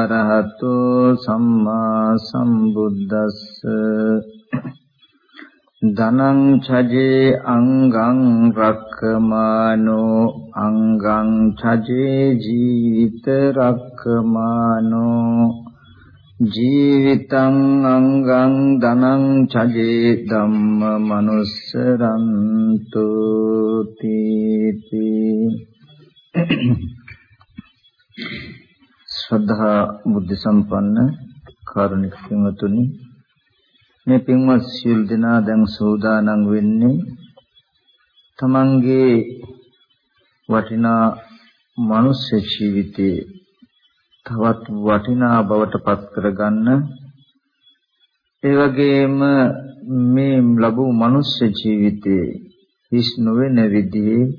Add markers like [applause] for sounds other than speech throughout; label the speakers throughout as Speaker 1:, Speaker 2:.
Speaker 1: අරහතෝ සම්මා සම්බුද්දස්ස. ධනං චජේ අංගං රක්ඛමානෝ. අංගං චජේ ජීවිත රක්ඛමානෝ. ජීවිතං අංගං ධනං චජේ ධම්ම මනුස්සරන්තු තීති. ශ්‍රද්ධා බුද්ධ සම්පන්න කාරුණික පින්වතුනි මේ පින්වත් සියලු දෙනා දැන් සෝදානම් වෙන්නේ තමන්ගේ වටිනා මනුස්ස ජීවිතේ තවත් වටිනා බවට පත් කරගන්න. ඒ වගේම මේ ලැබූ මනුස්ස ජීවිතේ හිස් නොවන විදිහේ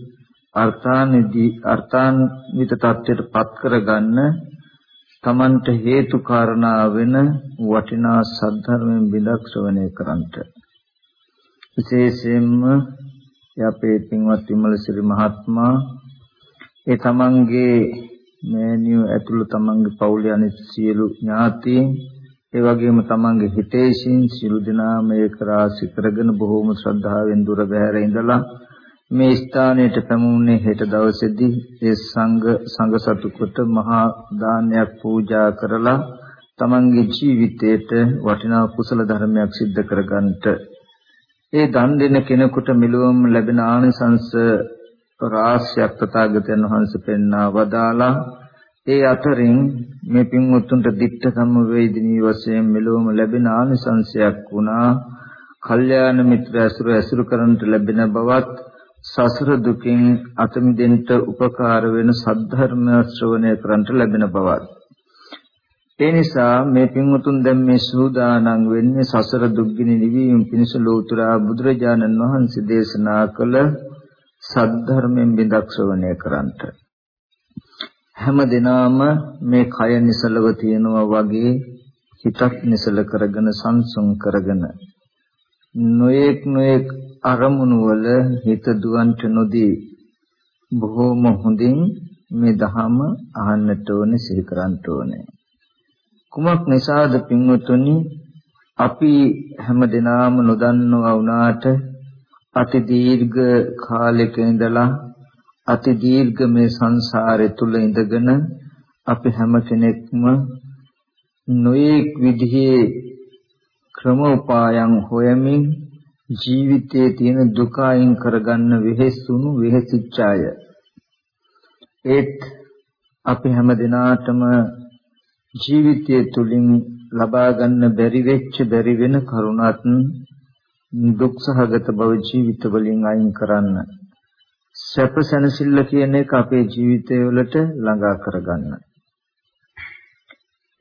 Speaker 1: අර්ථානිදී අර්ථාන්විත தත්ත්වයට පත් කරගන්න තමන්ට හේතු කාරණා වෙන වටිනා සද්ධර්මයෙන් බිඳක් ශ්‍රවණය කරන්ට විශේෂයෙන්ම යපේ පින්වත් විමලසිරි මහත්මයා ඒ තමන්ගේ මෑණියෝ ඇතුළු තමන්ගේ පවුලේ අනිත් සියලු ඥාතීන් ඒ වගේම තමන්ගේ හිතේසින් සියලු දෙනාම ඒක රාශි කරගෙන බොහෝම ශ්‍රද්ධාවෙන් දුර බැහැර ඉඳලා මේ ස්ථානයට පැමුණේ හෙට දවසේදී ඒ සංඝ සංඝ සතුකට මහා දානයක් පූජා කරලා තමන්ගේ ජීවිතයට වටිනා කුසල ධර්මයක් සිද්ධ කරගන්නට ඒ දන් දෙන කෙනෙකුට මිලවම් ලැබෙන ආනිසංස රාශියක් තථාගතයන් වහන්සේ පෙන්වා වදාලා ඒ අතරින් මේ පින්වත්තුන්ට ditta සම්වේදිනී වශයෙන් මෙලොවම ලැබෙන ආනිසංශයක් වුණා. කල්යාණ මිත්‍ර ඇසුර ඇසුරු කරන්නට ලැබෙන බවත් සසර දුකින් අත මිදෙන්න උපකාර වෙන සද්ධර්ම ශ්‍රවණය කරන්ට ලැබෙන බවත්. ඒ නිසා මේ පින්වතුන් දැන් මේ සූදානම් වෙන්නේ සසර දුක්ගිනි නිවීම පිණිස ලෝතුරා බුදුරජාණන් වහන්සේ දේශනා කළ සද්ධර්මයෙන් බිඳක් ශ්‍රවණය කරන්ට. හැම දිනාම මේ කය නිසලව තියෙනවා වගේ හිතක් නිසල කරගෙන සංසුන් කරගෙන නොයෙක් නොයෙක් අරමුණු වල හිත දුවන්ට නොදී බොහෝම හොඳින් මේ ධහම අහන්නට ඕනේ සිහි කරන්නට ඕනේ. කුමක් නිසාද පින්වතුනි? අපි හැමදෙනාම නොදන්නවා වුණාට අති දීර්ඝ කාලයක ඉඳලා අති දීර්ඝ මේ සංසාරය තුල ඉඳගෙන අපි හැම කෙනෙක්ම නොයෙක් විදිහේ ක්‍රම උපායන් හොයමින් ජීවිතයේ තියෙන දුක අයින් කරගන්න වෙහෙසුණු වෙහෙසිච්ච අය ඒත් අපි හැම දිනාටම ජීවිතය තුලින් ලබා ගන්න බැරි වෙච්ච බැරි වෙන කරුණත් දුක් සහගත බව ජීවිත වලින් අයින් කරන්න සැප සැනසෙල්ල කියන එක අපේ ජීවිතය වලට ළඟා කරගන්න.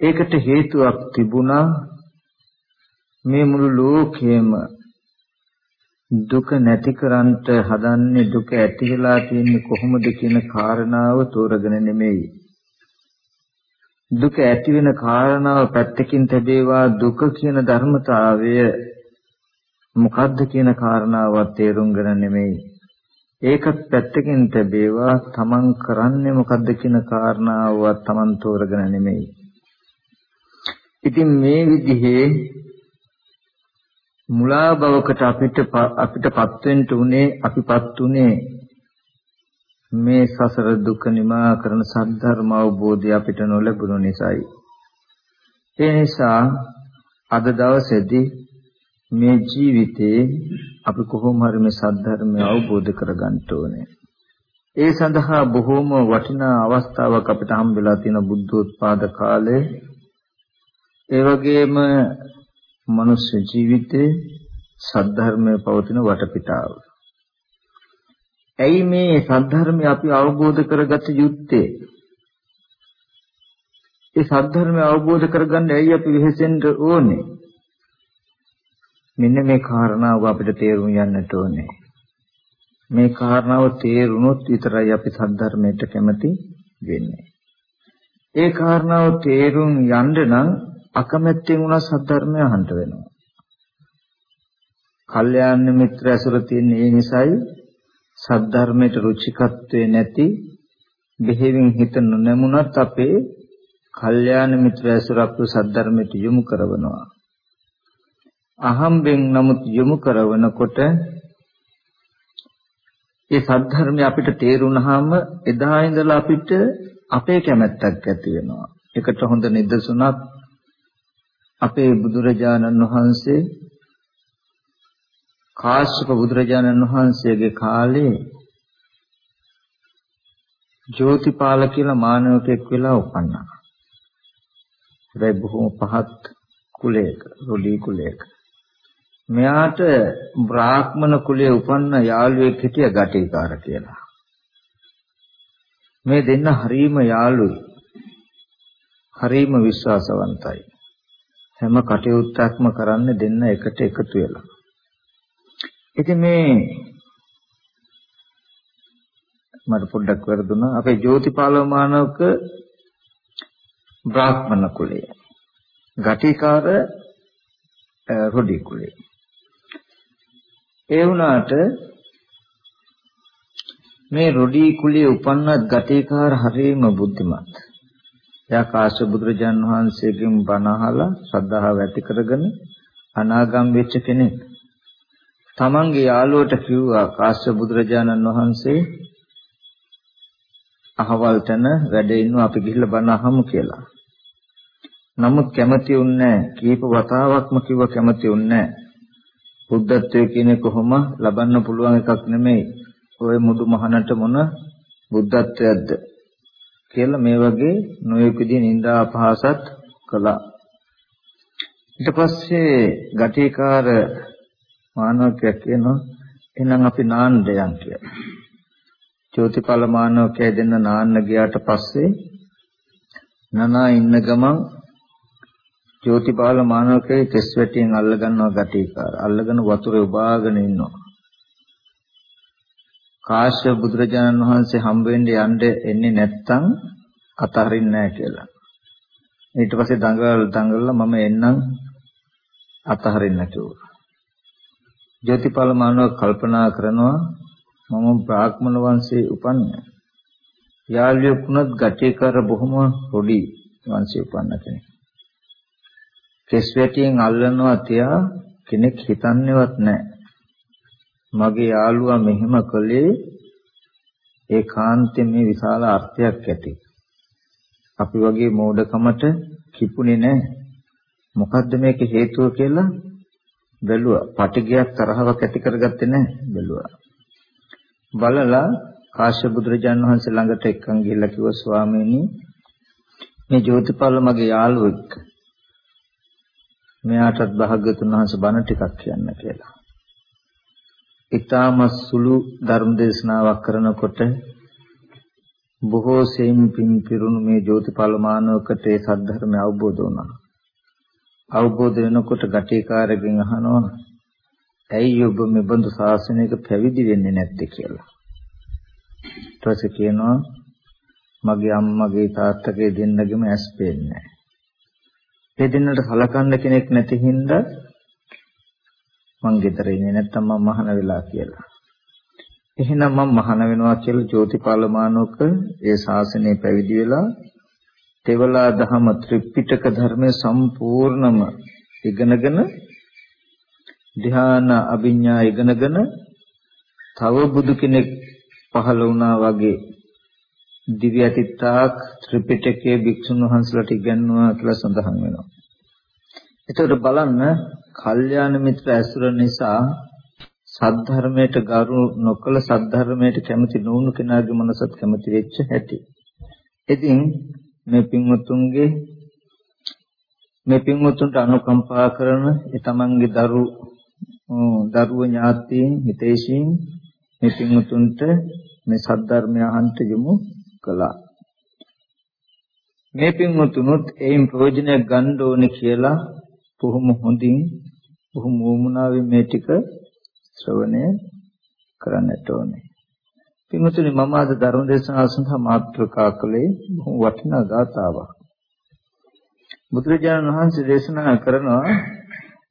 Speaker 1: ඒකට හේතුවක් තිබුණා මේ මුළු ලෝකයේම දුක නැති කරන්ට හදන්නේ දුක ඇති වෙලා තියෙන්නේ කොහොමද කියන කාරණාව තෝරගෙන නෙමෙයි. දුක ඇති වෙන කාරණාව පැත්තකින් තැබේවා දුක කියන ධර්මතාවය මොකද්ද කියන කාරණාව තේරුම්ගෙන නෙමෙයි. ඒකත් පැත්තකින් තැබේවා තමන් කරන්නේ මොකද්ද කියන කාරණාව තමන් තෝරගෙන නෙමෙයි. ඉතින් මේ විදිහේ මුලා බවකට අපිට අපිටපත් වෙන්න උනේ අපිපත් උනේ මේ සසර දුක නිමා කරන සද්ධර්ම අවබෝධය අපිට නොලැබුණු නිසායි. ඒ නිසා අද දවසේදී මේ ජීවිතේ අපි කොහොම හරි මේ සද්ධර්මය අවබෝධ කරගන්න ඕනේ. ඒ සඳහා බොහෝම වටිනා අවස්ථාවක් අපිට හම්බෙලා තියෙන බුද්ධෝත්පාද කාලේ ඒ වගේම මනුෂ්‍ය ජීවිතේ සද්ධර්මයේ පවතින වටපිටාව. ඇයි මේ සද්ධර්මය අපි අවබෝධ කරගත යුත්තේ? ඒ සද්ධර්මය අවබෝධ කරගන්න ඇයි අපි වෙහෙසෙන්න ඕනේ? මෙන්න මේ කාරණාව අපිට තේරුම් යන්නට ඕනේ. මේ කාරණාව තේරුනොත් විතරයි අපි සද්ධර්මයට කැමති වෙන්නේ. ඒ කාරණාව තේරුම් යන්න නම් අකමැත්තෙන් උනා සද්ධර්මය අහන්න වෙනවා. කල්යාණ මිත්‍ර ඇසුර තියෙන ඒ නිසායි සද්ධර්මයට රුචිකත්වේ නැති බෙහෙවින් හිත නොනැමුණත් අපේ කල්යාණ මිත්‍ර ඇසුරක් වූ සද්ධර්මයට යොමු කරනවා. අහම්බෙන් නමුත් යොමු කරනකොට ඒ සද්ධර්මය අපිට තේරුණාම එදා ඉඳලා අපිට අපේ කැමැත්තක් ඇති වෙනවා. ඒකට හොඳ නිදසුනක් අපේ බුදුරජාණන් වහන්සේ කාශ්‍යප බුදුරජාණන් වහන්සේගේ කාලේ ජෝතිපාල කියලා මානවකෙක් වෙලා උපන්නා. හැබැයි බොහොම පහත් කුලයක, රොඩි කුලයක. මෙයාට බ්‍රාහ්මණ කුලයේ උපන්න යාළුවෙක් හිටිය ගටිකාර කියලා. මේ දෙන්න හරීම යාළුයි. හරීම විශ්වාසවන්තයි. හැම කටයුත්තක්ම කරන්නේ දෙන්න එකට එකතු වෙලා. ඉතින් මේ මට පොඩ්ඩක් වැරදුනා. අපේ ජෝතිපාලව මානවක බ්‍රාහ්මණ කුලය. ගටිකාර රොඩි කුලය. ඒ වුණාට මේ රොඩි කුලයේ උපන්නත් ගටිකාර හරිම බුද්ධිමත්. එයා කාශ්‍යප බුදුරජාන් වහන්සේගෙන් බණ අහලා ශ්‍රද්ධාව ඇති කරගෙන අනාගම් වෙච්ච කෙනෙක්. තමන්ගේ යාළුවට කිව්වා කාශ්‍යප බුදුරජාණන් වහන්සේ අහවල් තැන වැඩ ඉන්නවා අපි ගිහිල්ලා බණ අහමු කියලා. නමුත් කැමති උන්නේ කීප වතාවක්ම කිව්ව කැමති උන්නේ බුද්ධත්වයේ කියන්නේ කොහොම ලබන්න පුළුවන් එකක් නෙමෙයි. ඔය මුදු මහනට මොන බුද්ධත්වයක්ද කියලා මේ වගේ නොයෙක් විදිහේ නිന്ദා අපහාසත් කළා. ඊට පස්සේ ගටිකාර මානවකයා කියනවා එහෙනම් අපි නාන්න දෙයන් කියලා. චෝතිපල මානවකයා දෙන්න නාන්න ගියාට පස්සේ නනා ඉන්න ගමන් චෝතිපාල මානවකේ කෙස් වැටියෙන් අල්ල ගන්නවා ගටිකාර. අල්ලගෙන වතුරේ උබාගෙන ඉන්නවා. කාශ්‍යප බුදුරජාණන් වහන්සේ හම්බ වෙන්නේ යන්න එන්නේ නැත්තම් අතහරින්නේ නැහැ කියලා. ඊට පස්සේ දඟල දඟලලා මම එන්නම් අතහරින්න කිව්වා. ජෝතිපාල මානව කල්පනා කරනවා මම බ්‍රාහ්මණ වංශයේ උපන්නේ. යාළුවෙකුණත් ගැටේකර බොහොම පොඩි වංශයේ උපන්න කෙනෙක්. කෙස් වැටියෙන් අල්ලනවා තියා කෙනෙක් හිතන්නේවත් නැහැ. මගේ යාළුවා මෙහෙම කළේ ඒකාන්තයෙන් මේ විශාල අර්ථයක් ඇති. අපි වගේ මෝඩකමට කිපුණේ නැහැ. මොකද්ද මේක හේතුව කියලා බැලුවා. පටිගයක් තරහවක් ඇති කරගත්තේ නැහැ බැලුවා. බලලා කාශ්‍යප බුදුරජාණන් වහන්සේ ළඟට එක්කන් ගිහිල්ලා කිව්වා ස්වාමීනි මේ ජෝතිපාල මගේ යාළුවෙක්. මෙයාටත් භාග්‍යතුන් වහන්සේ බණ ටිකක් කියන්න කියලා. ඊටම සුළු ධර්ම දේශනාවක් කරනකොට බොහෝ සෙයින් පින් පිරුණු මේ ජෝතිපාල මානවකට ඒ සද්ධර්මය අවබෝධ වුණා. අවබෝධ වෙනකොට ගටිකාරගෙන් අහනවා ඇයි ඔබ මේ බඳු ශාසනයක පැවිදි වෙන්නේ නැත්තේ කියලා. ඊට පස්සේ කියනවා මගේ අම්මගේ තාත්තගේ දෙන්නගෙම ඇස් පේන්නේ නැහැ. ඒ දෙන්නට සලකන්න කෙනෙක් නැති හින්දා මං ගෙදර ඉන්නේ නැත්තම් මම මහාන වෙලා කියලා. එහෙනම් මම මහාන වෙනවා කියලා ජෝතිපාල මානෝක ඒ ශාසනය පැවිදි වෙලා තෙවලා දහම ත්‍රිපිටක ධර්මයේ සම්පූර්ණම ඉගෙනගෙන ධ්‍යාන අභිඥා ඉගෙනගෙන තව බුදු කෙනෙක් පහළ වුණා වගේ දිව්‍ය අතිත්තාක් ත්‍රිපිටකයේ භික්ෂුන් වහන්සේලාට ඉගන්වනවා කියලා සඳහන් වෙනවා. එතකොට බලන්න කල්යාණ මිත්‍ර ඇසුර නිසා සද්ධර්මයට ගරු නොකල සද්ධර්මයට කැමති නොවුණු කෙනාගේ මනසත් කැමති වෙච්ච හැටි. ඉතින් මේ පින්වතුන්ගේ මේ පින්වතුන්ට අනුකම්පා කරන ඒ තමන්ගේ දරු දරුව ඥාතීන් හිතේශීන් මේ පින්වතුන්ට මේ සද්ධර්මය අහන්ත යමු කළා. මේ පින්වතුනුත් ඒන් ප්‍රයෝජනයක් ගන්න ඕනේ කියලා බොහොම හොඳින් බොහොම වුමනාවෙන් මේ ටික ශ්‍රවණය කරන්නට ඕනේ. පින්වතුනි මම අද ධර්ම දේශනාව සඳහා මාතෘකා කළේ බොහොම වටිනා ගාථාවක්. බුදුරජාණන් වහන්සේ දේශනා කරනවා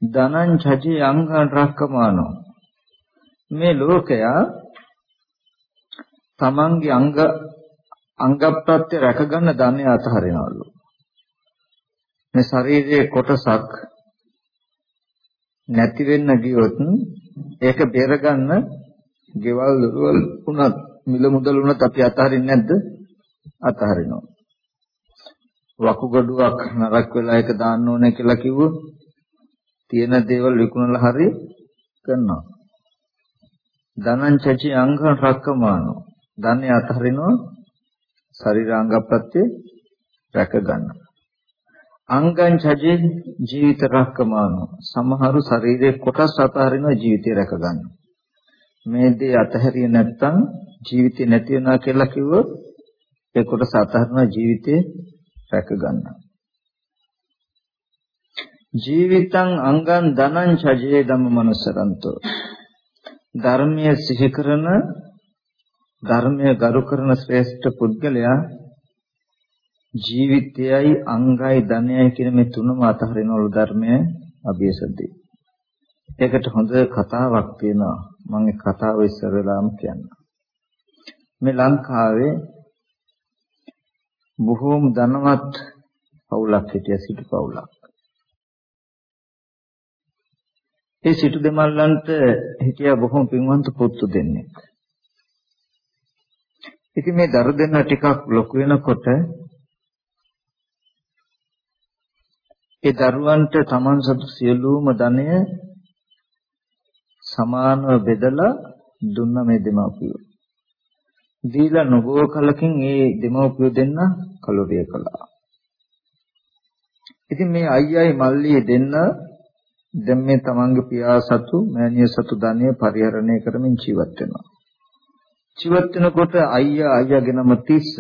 Speaker 1: ධනං චජි අංගං රක්කමානෝ මේ ලෝකයා තමන්ගේ අංග අංග ප්‍රත්‍ය රැකගන්න ධනය අතහරිනවලු මේ ශරීරයේ කොටසක් නැති වෙන්න ගියොත් ඒක බේරගන්න ගෙවල් දොරවල් උනත් මිල මුදල් උනත් අපි අතහරින්නේ නැද්ද? අතහරිනවා. වකුගඩුවක් නරක් වෙලා ඒක දාන්න ඕනේ කියලා කිව්වොත් තියෙන දේවල් විකුණලා හරි කරනවා. ධනං චචි අංග රක්කමානෝ. ධනෙ අතහරිනවා ශරීරාංග ප්‍රත්‍ය රැක ගන්නවා. අංගං චජේ ජීවිත රක්කමානෝ. සමහරු ශරීරයේ කොටස් අතහරිනවා ජීවිතය රැක ගන්නවා. මේ දේ අතහැරිය නැත්නම් ජීවිතේ නැති වෙනවා කියලා කිව්වොත් ඒ කොටස අතහරිනවා ජීවිතේ රැක ගන්නවා. ජීවිතං අංගං ධනං චජේ ධම්ම මනසරන්තෝ ධර්මයේ සිහි කරන ධර්මයේ ගරු කරන ශ්‍රේෂ්ඨ පුද්ගලයා ජීවිතයයි අංගයි ධනයයි කියන මේ තුනම අතහරිනවලු ධර්මයේ අභියසදී. ඒකට හොඳ කතාවක් තියෙනවා. මම ඒ කතාව ඉස්සර වෙලාම කියන්න. මේ ලංකාවේ බොහෝම ධනවත් පවුලක් හිටිය සිටු පවුලක්. ඒ සිටු දෙමල්ලන්ට හිටිය බොහොම පින්වන්ත පුතු දෙන්නෙක්. ඉතින් මේ දරු දෙන්න ටිකක් ලොකු වෙනකොට ඒ දරුවන්ට Taman සතු සියලුම ධනය සමානව බෙදලා දුන්න මේ දෙමාපියෝ. දීලා නොබෝ කලකින් ඒ දෙමාපියෝ දෙන්න කලොරිය කළා. ඉතින් මේ අයියයි මල්ලියේ දෙන්න දැන් මේ තමන්ගේ පියා සතු මෑණිය සතු ධනය පරිහරණය කරමින් ජීවත් වෙනවා. ජීවත් වෙනකොට අයියා අයියාගේ නම තිස්ස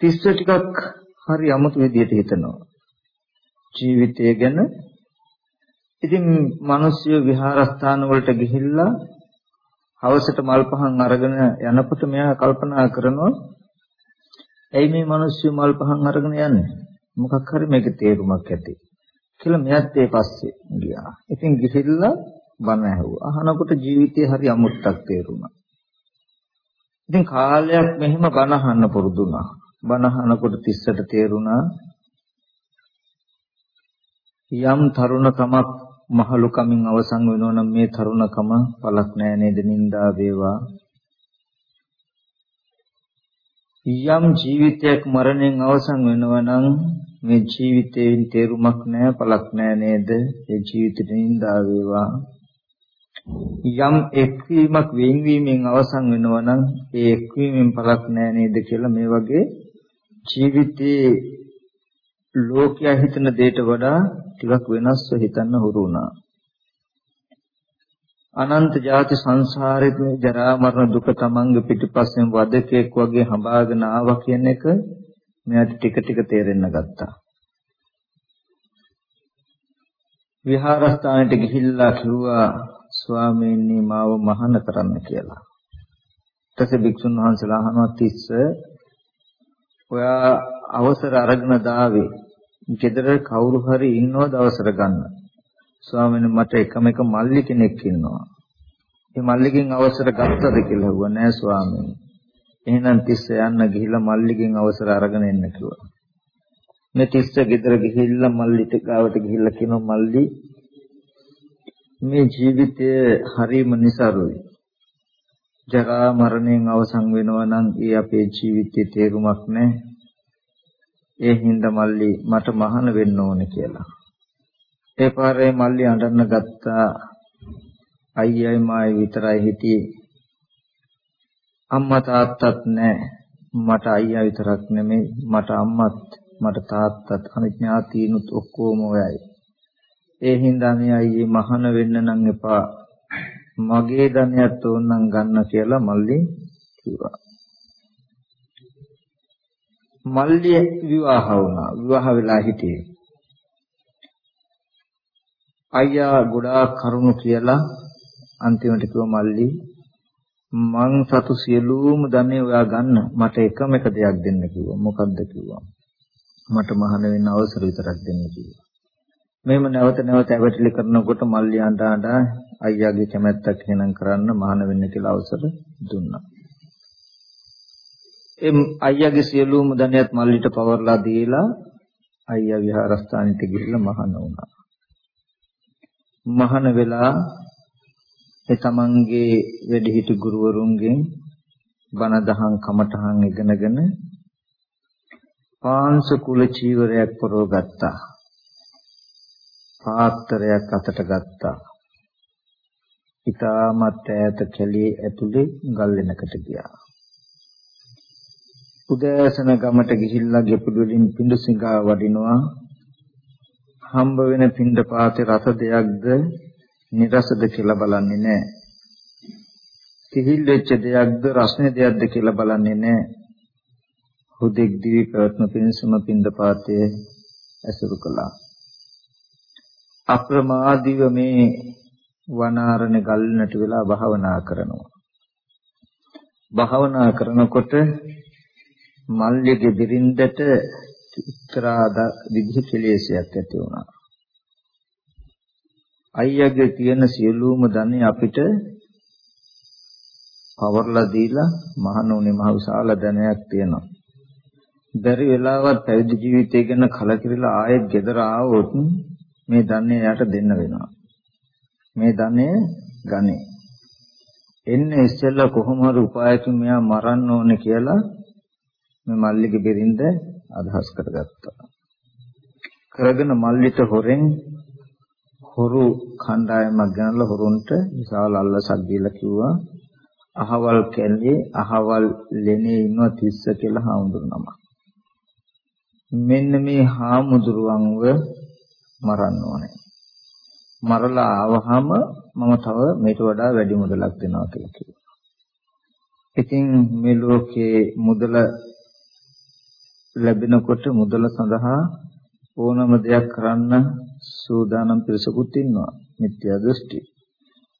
Speaker 1: තිස්ස ටිකක් හරි අමුතු විදියට හිතනවා. ජීවිතය ගැන ඉතින් මිනිස්සු විහාරස්ථාන වලට ගිහිල්ලා හවසට මල් පහන් අරගෙන යනකොට මෙයා කල්පනා කරනවා ඇයි මේ මිනිස්සු මල් පහන් අරගෙන යන්නේ මොකක් හරි මේකේ තේරුමක් ඇති කියලා මෙයත් ඒ පස්සේ ගියා. ඉතින් ගිහිල්ලා බණ ඇහුවා. අහනකොට ජීවිතේ හරි අමුත්තක් තේරුණා. ඉතින් කාලයක් මෙහෙම බණ අහන්න පුරුදු වුණා. බණ අහනකොට තිස්සට තේරුණා යම් තරුණකමක් මහලු කමින් අවසන් වෙනවා නම් මේ තරුණකම පළක් නෑ නේද? නින්දා වේවා. යම් ජීවිතයක් මරණයෙන් අවසන් වෙනවා නම් මේ ජීවිතයෙන් තේරුමක් නෑ පළක් නෑ නේද? ඒ ජීවිතේ නින්දා වේවා. යම් එක්වීමක් වෙන්වීමෙන් අවසන් වෙනවා නම් ඒ එක්වීමෙන් පළක් නෑ නේද කියලා මේ වගේ ජීවිතේ ලෝකයා හිතන දෙයට වඩා ටිකක් වෙනස්ව හිතන්න හුරු වුණා. අනන්ත ජාති සංසාරේ ජරා මරණ දුක තමන්ගේ පිටිපස්සෙන් වදකෙක් වගේ හඹාගෙන ආවා කියන එක මෙයාට ටික ටික තේරෙන්න ගත්තා. විහාරස්ථානයට ගිහිල්ලා කිව්වා ස්වාමීනි මාව මහාන කරන්න කියලා. ඊට පස්සේ භික්ෂුන් වහන්සේලා අහනවා තිස්ස ඔයා අවසර අරගෙන දාවේ ගෙදර කවුරු හරි ඉන්නවද අවසර ගන්න. ස්වාමීන් මට එකම එක මල්ලි කෙනෙක් ඉන්නවා. ඒ මල්ලිගෙන් අවසර ගත්තද කියලා හුවා නෑ ස්වාමීන්. එහෙනම් තිස්ස යන්න ගිහිල්ලා මල්ලිගෙන් අවසර අරගෙන එන්න කිව්වා. මේ තිස්ස ගෙදර ගිහිල්ලා මල්ලිට ගාවට ගිහිල්ලා කියනවා මල්ලි මේ ජීවිතය හරිම નિසරුයි. ජරා මරණයෙන් අවසන් වෙනවා නම් ඒ අපේ ජීවිතයේ තේරුමක් නැහැ ඒ හින්දා මල්ලි මට මහාන වෙන්න ඕනේ කියලා. ඒ පාරේ මල්ලි අඬන්න ගත්තා. අයියයි මායි විතරයි හිටියේ. අම්මා තාත්තත් නැහැ. මට අයියා විතරක් නෙමෙයි මට අම්මත් මට තාත්තත් අනිත් ඥාතීනුත් ඔක්කොම ඔයයි. ඒ හින්දා මේ අයියේ මහාන වෙන්න නම් එපා. මගේ ධනයත් ඕනනම් ගන්න කියලා මල්ලි කිව්වා. මල්ලිය විවාහ වුණා. විවාහ වෙලා හිටියේ. අයියා ගොඩාක් කරුණු කියලා අන්තිමට කිව්ව මල්ලි මං සතු සියලුම ධනෙ ඔයා ගන්න මට එකම එක දෙයක් දෙන්න කිව්වා. මොකද්ද කිව්වා. මට මහාන වෙන්න අවසර විතරක් දෙන්න කිව්වා. මෙහෙම නැවත නැවත ඇවටිලි කරනකොට මල්ලි අඬ අඬ අයියාගේ කැමැත්තක් එහෙනම් කරන්න මහාන වෙන්න කියලා අවසර දුන්නා. එම් අයියාගේ සියලුම ධනයත් මල්ලිට පවර්ලා දීලා අයියා විහාරස්ථානෙට ගිහිල්ලා මහාන වුණා. මහාන වෙලා ඒ තමන්ගේ වැඩිහිටි ගුරුවරුන්ගෙන් බණ දහම් කමඨහන් ඉගෙනගෙන පාංශ කුල චීවරයක් පරව ගත්තා. පාත්‍රයක් අතට ගත්තා. ඊටමත් ඈත කැලේ ඇතුලේ ගල් වෙනකට ගියා. උදෑසන ගමට ගිහිල්ලා ගෙපුඩු වලින් පිඬු සිඟා වඩිනවා. හම්බ වෙන පිඬ පාතේ රස දෙයක්ද නිරසද කියලා බලන්නේ නැහැ. සිහිල් වෙච්ච දෙයක්ද රසනේ දෙයක්ද කියලා බලන්නේ නැහැ. හුදෙක් දිවි පැවැත්ම පිණිසම පිඬ පාතේ ඇසුරු කළා. අප්‍රමාදීව මේ වනාරණ ගල්නට වෙලා භාවනා කරනවා. භාවනා කරනකොට මල්ලිගේ බිරින්දට එක්තරා විදිහ කෙලෙසයක් ඇති වුණා. අයියාගේ තියෙන සියලුම ධනෙ අපිට පවර්ලා දීලා මහණෝනේ මහ විශාල ධනයක් තියෙනවා. බැරි වෙලාවත් පැවිදි ජීවිතය ගැන කලකිරලා ආයෙත් ගෙදර ආවොත් මේ ධනෙ යට දෙන්න වෙනවා. මේ ධනෙ ගන්නේ. එන්නේ ඉස්සෙල්ලා කොහොම හරි උපායකින් මෙයා මරන්න ඕනේ කියලා මේ මල්ලිගේ බෙරින්ද අදහස් කරගත්තා. කරගෙන මල්ලිට හොරෙන් හොරු කණ්ඩායමක් ගනලා හොරුන්ට විශාල අල්ලසක් දීලා කිව්වා අහවල් කැලේ අහවල් ලෙනේ ඉන්න තිස්ස කියලා හාමුදුරුනම. මෙන්න මේ හාමුදුරුවන්ව මරන්න ඕනේ. මරලා ආවහම මම තව මේට වඩා වැඩි මුදලක් දෙනවා කියලා කිව්වා. ඉතින් මේ ලෝකේ මුදල ලැබෙනකොට මුදල සඳහා ඕනම දෙයක් කරන්න සූදානම් පිරිසකුත් ඉන්නවා. මිත්‍යා දෘෂ්ටි.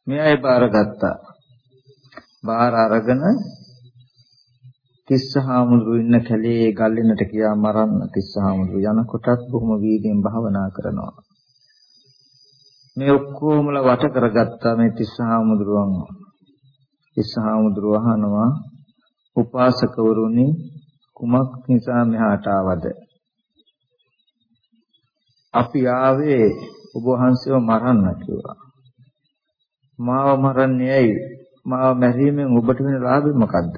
Speaker 1: මේ අය බාරගත්තා. බාර අරගෙන තිස්සහාමුදුරු ඉන්න කැලේ ගල්ලෙනට කියා මරන්න තිස්සහාමුදුරු යනකොටත් බොහොම වීර්යයෙන් භාවනා කරනවා. මේ ඔක්කොමල වට කරගත්තා මේ තිස්සහාමුදුරුවන්. තිස්සහාමුදුරුව අහනවා උපාසකවරුනි කුමක් නිසා මෙහාට ආවද? අපි ආවේ ඔබ වහන්සේව මරන්න කිව්වා. මාව මරන්නේ ඇයි? මාව මැරීමෙන් ඔබට වෙන ලාභය මොකද්ද?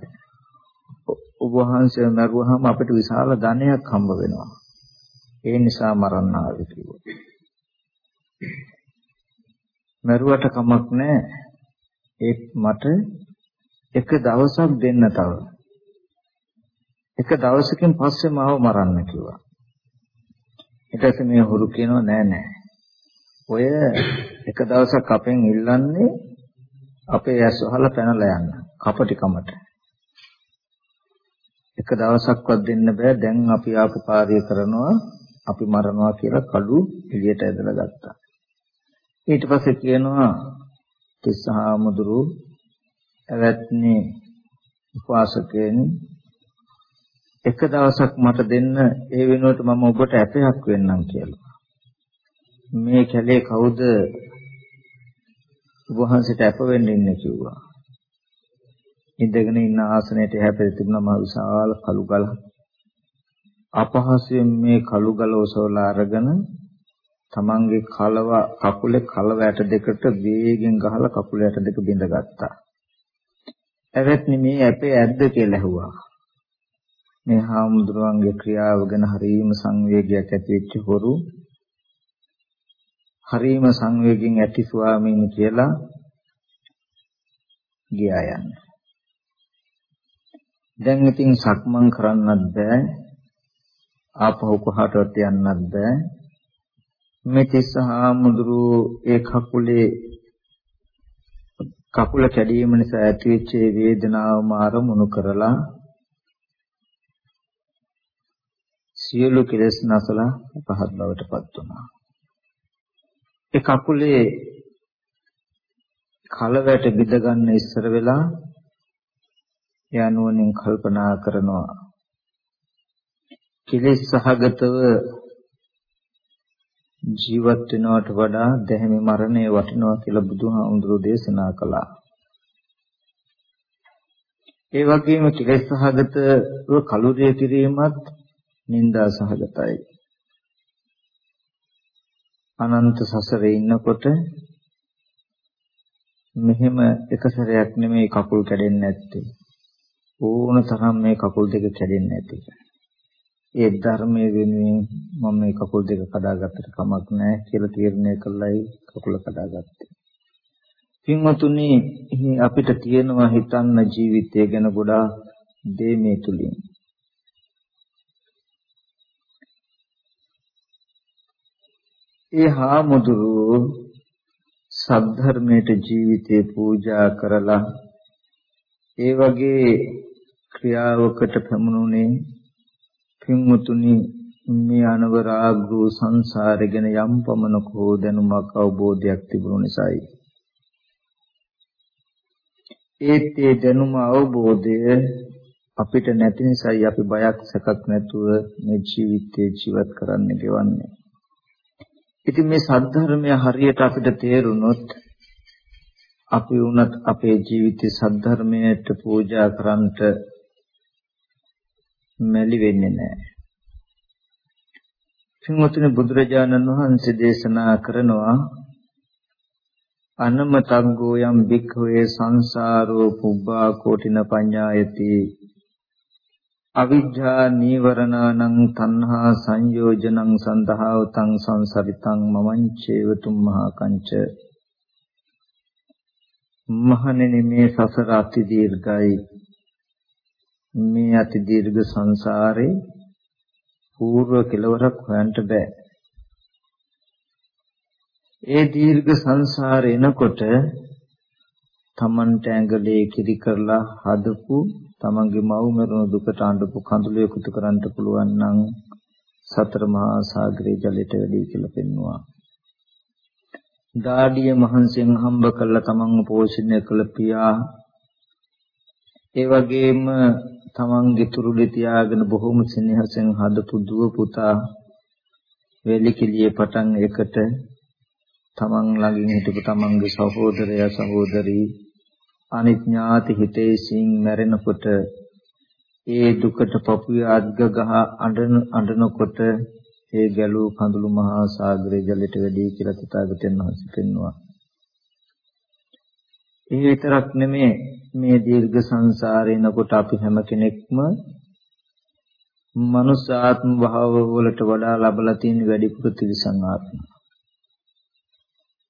Speaker 1: ඔබ වහන්සේ මරුවහම අපිට විශාල ධනයක් හම්බ වෙනවා. ඒ නිසා මරන්න ආවේ කිව්වා. මරුවට කමක් නැහැ. ඒත් මට එක දවසක් දෙන්න තව. එක දවසකින් පස්සේ මාව මරන්න කිව්වා. ඊට පස්සේ මේ හුරු කියනවා නෑ නෑ. ඔය එක දවසක් අපෙන් ඉල්ලන්නේ අපේ ඇස් වහලා පැනලා යන්න කපටිකමට. එක දවසක්වත් දෙන්න බෑ දැන් අපි ආපු කාර්ය කරනවා අපි මරනවා කියලා කළු එළියට ඇදලා ගත්තා. ඊට පස්සේ කියනවා තිස්සහාමුදුරු එවත්නි උපාසකයන් එක දවසක් මට දෙන්න ඒ වෙනුවට මම ඔබට ඇපයක් වෙන්නම් කියලා. මේ කැලේ කවුද වහන්සේට ඇප වෙන්න ඉන්නේ කිව්වා. ඉඳගෙන ඉන්න ආසනයට හැපෙලා තිබුණා මහ විශාල කළු ගල. අපහසුයෙන් මේ කළු ගල ඔසවලා අරගෙන තමන්ගේ කලව කකුලේ කලව ඇට දෙකට වේගෙන් ගහලා කකුල ඇට දෙක බිඳගත්තා. එවත්නි මේ ඇපේ ඇද්ද කියලා ඇහුවා. මේ හාමුදුරුවන්ගේ ක්‍රියාව ගැන හරීම සංවේගයක් ඇති වෙච්ච හොරු හරීම සංවේගයෙන් ඇති ස්වාමීන් කියලා ගියා යන්නේ. දැන් ඉතින් සක්මන් කරන්නත් බෑ. ආපහු කොහාටවත් යන්නත් බෑ. මේ තිස්ස හාමුදුරු ඒ කකුලේ කකුල කැඩීම නිසා ඇතිවෙච්ච වේදනාව මාරමුණු කරලා සියලු කෙලෙස් නැසලා පහත් බවට පත් වුණා. ඒ කකුලේ කලවැට බිඳ ගන්න ඉස්සර වෙලා යනුවණින් කල්පනා කරනවා. කෙලෙස් සහගතව ජීවත් වෙනවට වඩා දැහැමි මරණය වටිනවා කියලා බුදුහාමුදුරෝ දේශනා කළා. ඒ වගේම කෙලෙස් සහගතව කලුරිය කිරීමත් නිന്ദා සහගතයි. අනන්ත සසරේ ඉන්නකොට මෙහෙම එක සැරයක් නෙමෙයි කකුල් කැඩෙන්නේ නැත්තේ. ඕන තරම් මේ කකුල් දෙක කැඩෙන්නේ නැති. ඒ ධර්මයේ වෙනුවෙන් මම මේ කකුල් දෙක කඩාගත්තට කමක් නැහැ කියලා තීරණය කළයි කකුල කඩාගත්තේ. පින්වතුනි අපිට තියෙනවා හිතන්න ජීවිතය ගැන ගොඩාක් දේ මේ තුලින්. ඒ හාමුදුරුවෝ සද්ධර්මයට ජීවිතේ පූජා කරලා ඒ වගේ ක්‍රියාවකට පැමුණුනේ පින්වතුනි මේ අනවරාග්‍රෝ සංසාරය ගැන යම් පමණක හෝ දැනුමක් අවබෝධයක් තිබුණු නිසායි. ඒත් ඒ දැනුම අවබෝධය අපිට නැති නිසායි අපි බයක් සැකක් නැතුව මේ ජීවිතේ ජීවත් කරන්න ගෙවන්නේ. ඉතින් මේ සද්ධර්මය හරියට අපිට තේරුනොත් අපි වුණත් අපේ ජීවිතේ සද්ධර්මයට පූජා කරන්නට මැලි වෙන්නේ නැහැ. පින්වතුනි බුදුරජාණන් වහන්සේ දේශනා කරනවා අනමතග්ගෝ යම් භික්ඛවේ සංසාරෝ පුබ්බා කෝටින පඤ්ඤායති අවිජ්ජා නීවරණං තණ්හා සංයෝජනං සන්දහවතං සංසරිතං මමංචේව තුම්මහා කංච මහණෙනි මේ සසර අති දීර්ඝයි. මේ අති දීර්ඝ සංසාරේ పూర్ව කෙලවරක් හොයන්න බෑ. ඒ දීර්ඝ සංසාරේ එනකොට තමන්ට ඇඟලේ කිරි කරලා හදපු තමන්ගේ මව් මරුණු දුකට අඬපු කඳුළු එකතු කරන්න පුළුවන් නම් සතර මහා සාගරේ ජලයට වැඩි කියලා පෙන්වුවා. දාඩිය මහන්සියෙන් හම්බ කළා තමන්ව පෝෂණය කළ පියා ඒ වගේම තමන්ගේ තුරුලි තියාගෙන බොහොම සෙනෙහසෙන් හදපු දුව පුතා වෙලිකිලියේ පටන් එකට තමන් ළඟින් හිටපු තමන්ගේ සහෝදරයා සහෝදරී අනිඥාති හිතේසින් මැරෙනකොට ඒ දුකට පපුවේ අද්ග ගහ අඬන අඬනකොට ඒ ගැලූ කඳුළු මහා සාගරයේ ජලයට වැඩි කියලා තථාගතයන් වහන්සේ පෙන්වුවා. ඒ විතරක් නෙමේ මේ දීර්ඝ සංසාරේනකොට අපි හැම කෙනෙක්ම මනුෂ්‍යාත්ම භාව වලට වඩා ලබලා තියෙන වැඩිපුර තිරිසන් ආත්ම.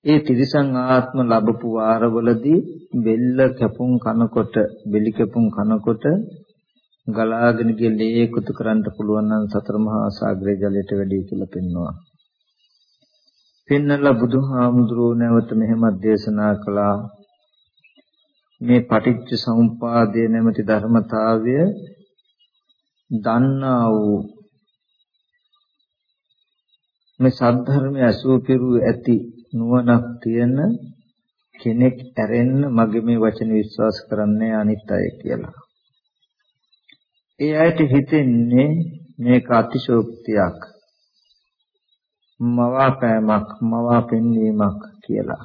Speaker 1: ඒ තිරිසන් ආත්ම ලැබපු වාරවලදී බෙල්ල කැපුම් කනකොට බෙලි කැපුම් කනකොට ගලාගෙන ගිය ලේ එකතු කරන්න පුළුවන් නම් සතර මහා සාගරයේ ජලයට වැඩි කියලා පෙන්වනවා. පෙන්නලා බුදුහාමුදුරුවෝ නැවත මෙහෙමත් දේශනා කළා මේ පටිච්ච සමුපාදය නැමැති ධර්මතාවය දන්නා වූ මේ සද්ධර්මය අසූ කෙරු ඇති නුවණක් තියෙන කෙනෙක් ඇරෙන්න මගේ මේ වචන විශ්වාස කරන්නේ අනිත් අය කියලා. ඒ අයට හිතෙන්නේ මේක අතිශෝක්තියක්. මවාපෑමක් මවා පෙන්වීමක් කියලා.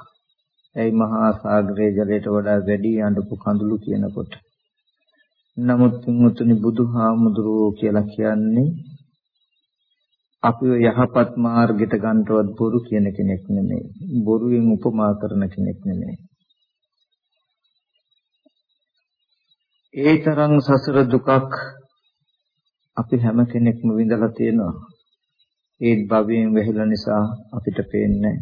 Speaker 1: ඒ මහා සාගරයේ ජලයට වඩා වැඩි අඬපු කඳුළු කියනකොට. නමුත් මුතුනි බුදුහාමුදුරුවෝ කියලා කියන්නේ අපිව යහපත් මාර්ගයට ගන්නවත් බොරු කියන කෙනෙක් නෙමෙයි. බොරුවෙන් උපමා කරන කෙනෙක් නෙමෙයි. ඒ තරම් සසර දුකක් අපි හැම කෙනෙක්ම විඳලා තියෙනවා. ඒත් භවයෙන් වැහිලා නිසා අපිට පේන්නේ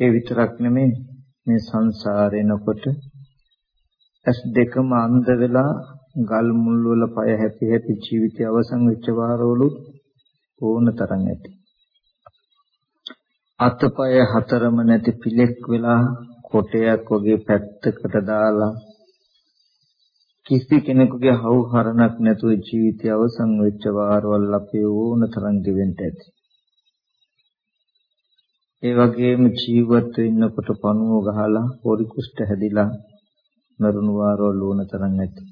Speaker 1: ඒ විතරක් නෙමෙයි මේ සංසාරේ නකොට ඇස් දෙකම අන්ධ වෙලා ගල් මුල් වල පය හැපි හැපි ජීවිතය අවසන් වෙච්ච වාරවලු ඕන තරම් ඇති. අතපය හතරම නැති පිලෙක් වෙලා කොටයක් වගේ පැත්තකට දාලා කිසි කෙනෙකුගේ හවු හරණක් නැතුව ජීවිතය අවසන් වෙච්ච වාරවල් අපේ ඕන තරම් ගෙවෙන්න ඇති. ඒ වගේම ජීවත් වෙන්නකොට පණුව ගහලා පොරි කුෂ්ඨ හැදිලා මරුණු වාරවල් ඕන තරම් ඇති.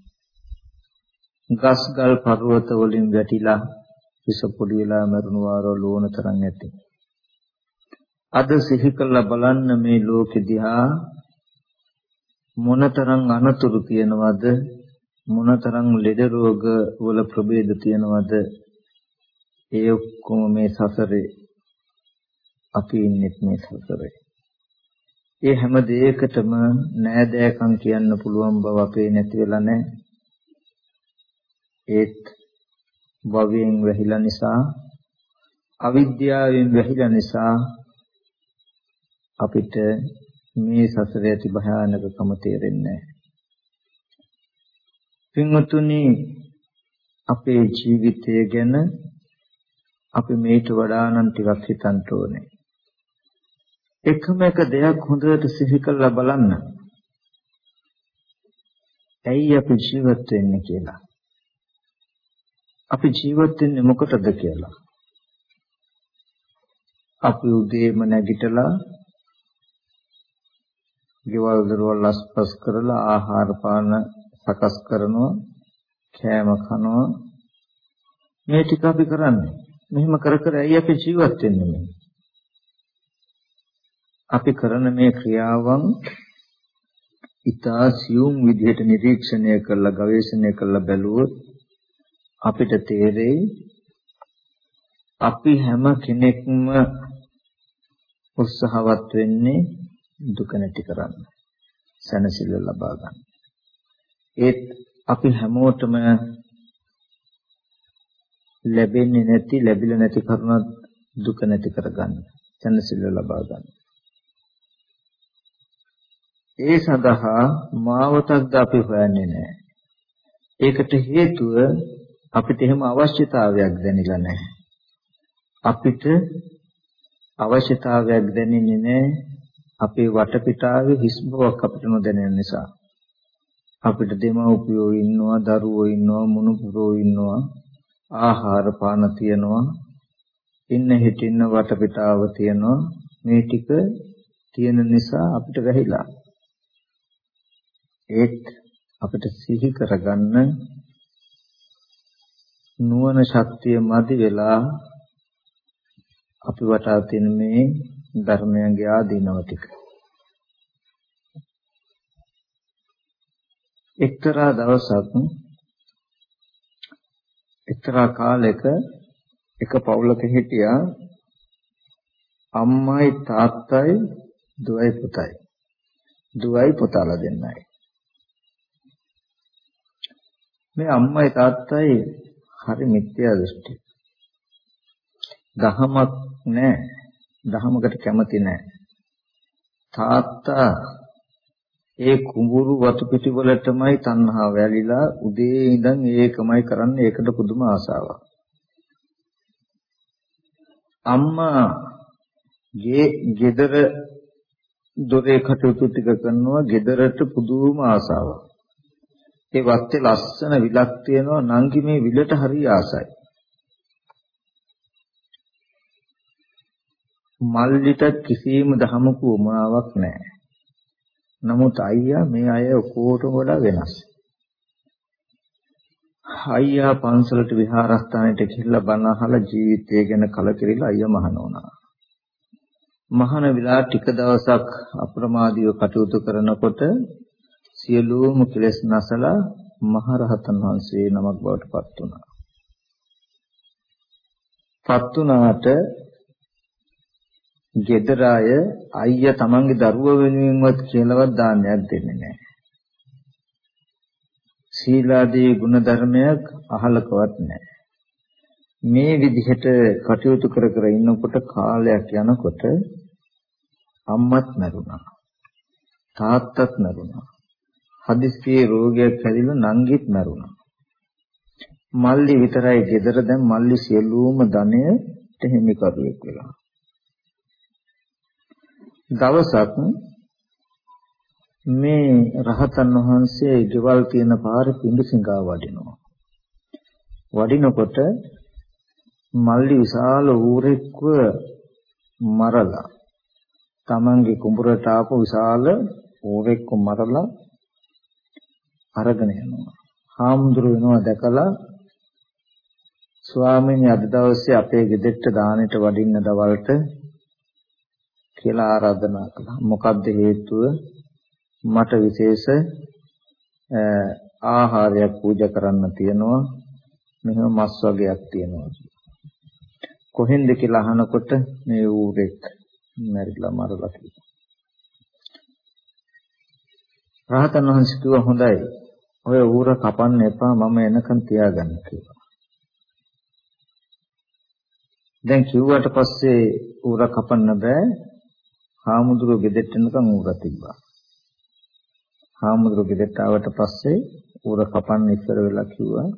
Speaker 1: ගස් ගල් පර්වත වලින් වැටිලා විස පොඩි වෙලා මරුණු වාරවල් ඕන තරම් ඇති. අද සිහි කළා බලන්න මේ ලෝකෙ දිහා මොනතරම් අනතුරු තියනවද මොනතරම් ලෙඩ රෝග වල ප්‍රභේද තියනවද ඒ ඔක්කොම මේ සසරේ අපි ඉන්නේ මේ සසරේ. ඒ හැම දෙයකටම නෑදෑකම් කියන්න පුළුවන් බව අපේ නැති වෙලා නැහැ. ඒත් භවයෙන් වැහිලා නිසා අවිද්‍යාවෙන් වැහිලා නිසා අපිට මේ සසරේ ඇති භයානකකම තේරෙන්නේ නැහැ. පින්වතුනි අපේ ජීවිතය ගැන අපි මේට වඩා නම් ටිකක් හිතන්න ඕනේ. එකම එක දෙයක් හොඳට සිහි කරලා බලන්න. ඇයි අපි ජීවත් වෙන්නේ කියලා. අපි ජීවත් වෙන්නේ මොකටද කියලා. අපි උදේම නැගිටලා ගෙවල් දරවල් අස්පස් කරලා ආහාර පාන සකස් කරනවා කෑම කනවා. මේ ටික අපි කරන්නේ. මෙහෙම කර කර ඇයි අපි ජීවත් වෙන්නේ මේ? අපි කරන මේ ක්‍රියාවන් ඊතා සියුම් විදිහට නිරීක්ෂණය කරලා ගවේෂණය කරලා බැලුවොත් අපිට තේරෙයි අපි හැම කෙනෙක්ම උත්සාහවත් වෙන්නේ දුක නැති කරන්න සැනසෙල්ල ලබා ගන්න. ඒත් අපි හැමෝටම ලැබෙන්නේ නැති ලැබිලා නැති කරුණක් දුක නැති කරගන්න සැනසෙල්ල ලබා ගන්න. ඒ සඳහා මාවතක්ද අපි හොයන්නේ නැහැ. ඒකට හේතුව අපිට එහෙම අවශ්‍යතාවයක් දැනෙලා නැහැ. අපිට අවශ්‍යතාවයක් දැනෙන්නේ නැහැ. අපේ වටපිටාවේ හිස් බවක් අපිට නොදැනෙන නිසා. අපිට දෙමව්පියෝ ඉන්නවා, දරුවෝ ඉන්නවා, මුණුපුරෝ ඉන්නවා, ආහාර පාන තියනවා, ඉන්න හිටින්න වටපිටාව තියනවා. මේ ටික තියෙන නිසා අපිට වැහිලා. ඒත් අපිට සිහි කරගන්න නුවණ ශක්තිය මදි වෙලා අපි වටා තියෙන මේ ධර්මයන්ගේ ආදීනව ටික. එක්තරා දවසක් එක්තරා කාලයක එක පවුලක හිටියා අම්මයි තාත්තයි දුවයි පුතයි. දුවයි පුතාලා දෙන්නයි. මේ අම්මයි තාත්තයි හරි මිත්‍යා දෘෂ්ටි. දහමක් නැහැ. දහමකට කැමති නැහැ. තාත්තා ඒ කුඹුරු වතු පිටි වලටමයි තණ්හාව වැලිලා උදේ ඉඳන් ඒකමයි කරන්නේ ඒකට පුදුම ආසාවක්. අම්මා ගේ ගෙදර දොරේ කටයුතු ටික කරනවා ගෙදරට පුදුම ආසාවක්. ඒ වත්තේ ලස්සන විලක් තියෙනවා නංගි මේ විලට හරි ආසයි. මල්ලිට කිසිම දහමක උමාවක් නැහැ. නමුත් අයියා මේ අය ඔක්කොටම වඩා වෙනස්. අයියා පන්සලට විහාරස්ථානයට ගිහිල්ලා බණ අහලා ජීවිතය ගැන කලකිරිලා අයියා මහණ වුණා. මහණ විලා ටික දවසක් අප්‍රමාදීව කටයුතු කරනකොට සියලුම කෙලෙස් නැසලා මහරහතන් වහන්සේ නමක් බවට පත් වුණා. පත් වුණාට ගෙදර අය අයියා තමන්ගේ දරුව වෙනුවෙන්වත් කියලාවත් දානයක් දෙන්නේ නැහැ. සීලාදී ගුණධර්මයක් අහලකවත් නැහැ. මේ විදිහට කටයුතු කර කර ඉන්නකොට කාලයක් යනකොට අම්මත් මරුණා. තාත්තත් මරුණා. හදිස්සියේ රෝගයක් හැදිලා නංගිත් මරුණා. මල්ලි විතරයි ගෙදර දැන් මල්ලි සියලුම ධනය හිමිකරුවෙක් වෙලා. දවසක් මේ රහතන් වහන්සේ ගෙවල් තියෙන පාරේ පිඬුසිඟා වඩිනවා. වඩිනකොට මල්ලි විශාල ඌරෙක්ව මරලා තමන්ගේ කුඹරට ආපු විශාල ඌරෙක්ව මරලා අරගෙන යනවා. හාමුදුරු වෙනවා දැකලා ස්වාමීන් අද දවසේ අපේ ගෙදරට දානෙට වඩින්න දවල්ට කියලා ආරාධනා කළා. මොකද්ද හේතුව? මට විශේෂ ආහාරයක් පූජා කරන්න තියෙනවා. මෙහෙම මස් වගේක් තියෙනවා. කොහෙන්ද කියලා අහනකොට මේ ඌරෙක් මැරිලා මරලා කියලා. රහතන් වහන්සේ කිව්වා හොඳයි. ඔය ඌර කපන්න එපා මම එනකන් තියාගන්න කියලා. දැන් කිව්වට පස්සේ ඌර කපන්න බෑ. හාමුදුරුවෝ ගෙදෙට්ට එනකන් ඌර තිබ්බා. හාමුදුරුවෝ ගෙදෙට්ට ආවට පස්සේ ඌර කපන්න ඉස්සර වෙලා කිව්වා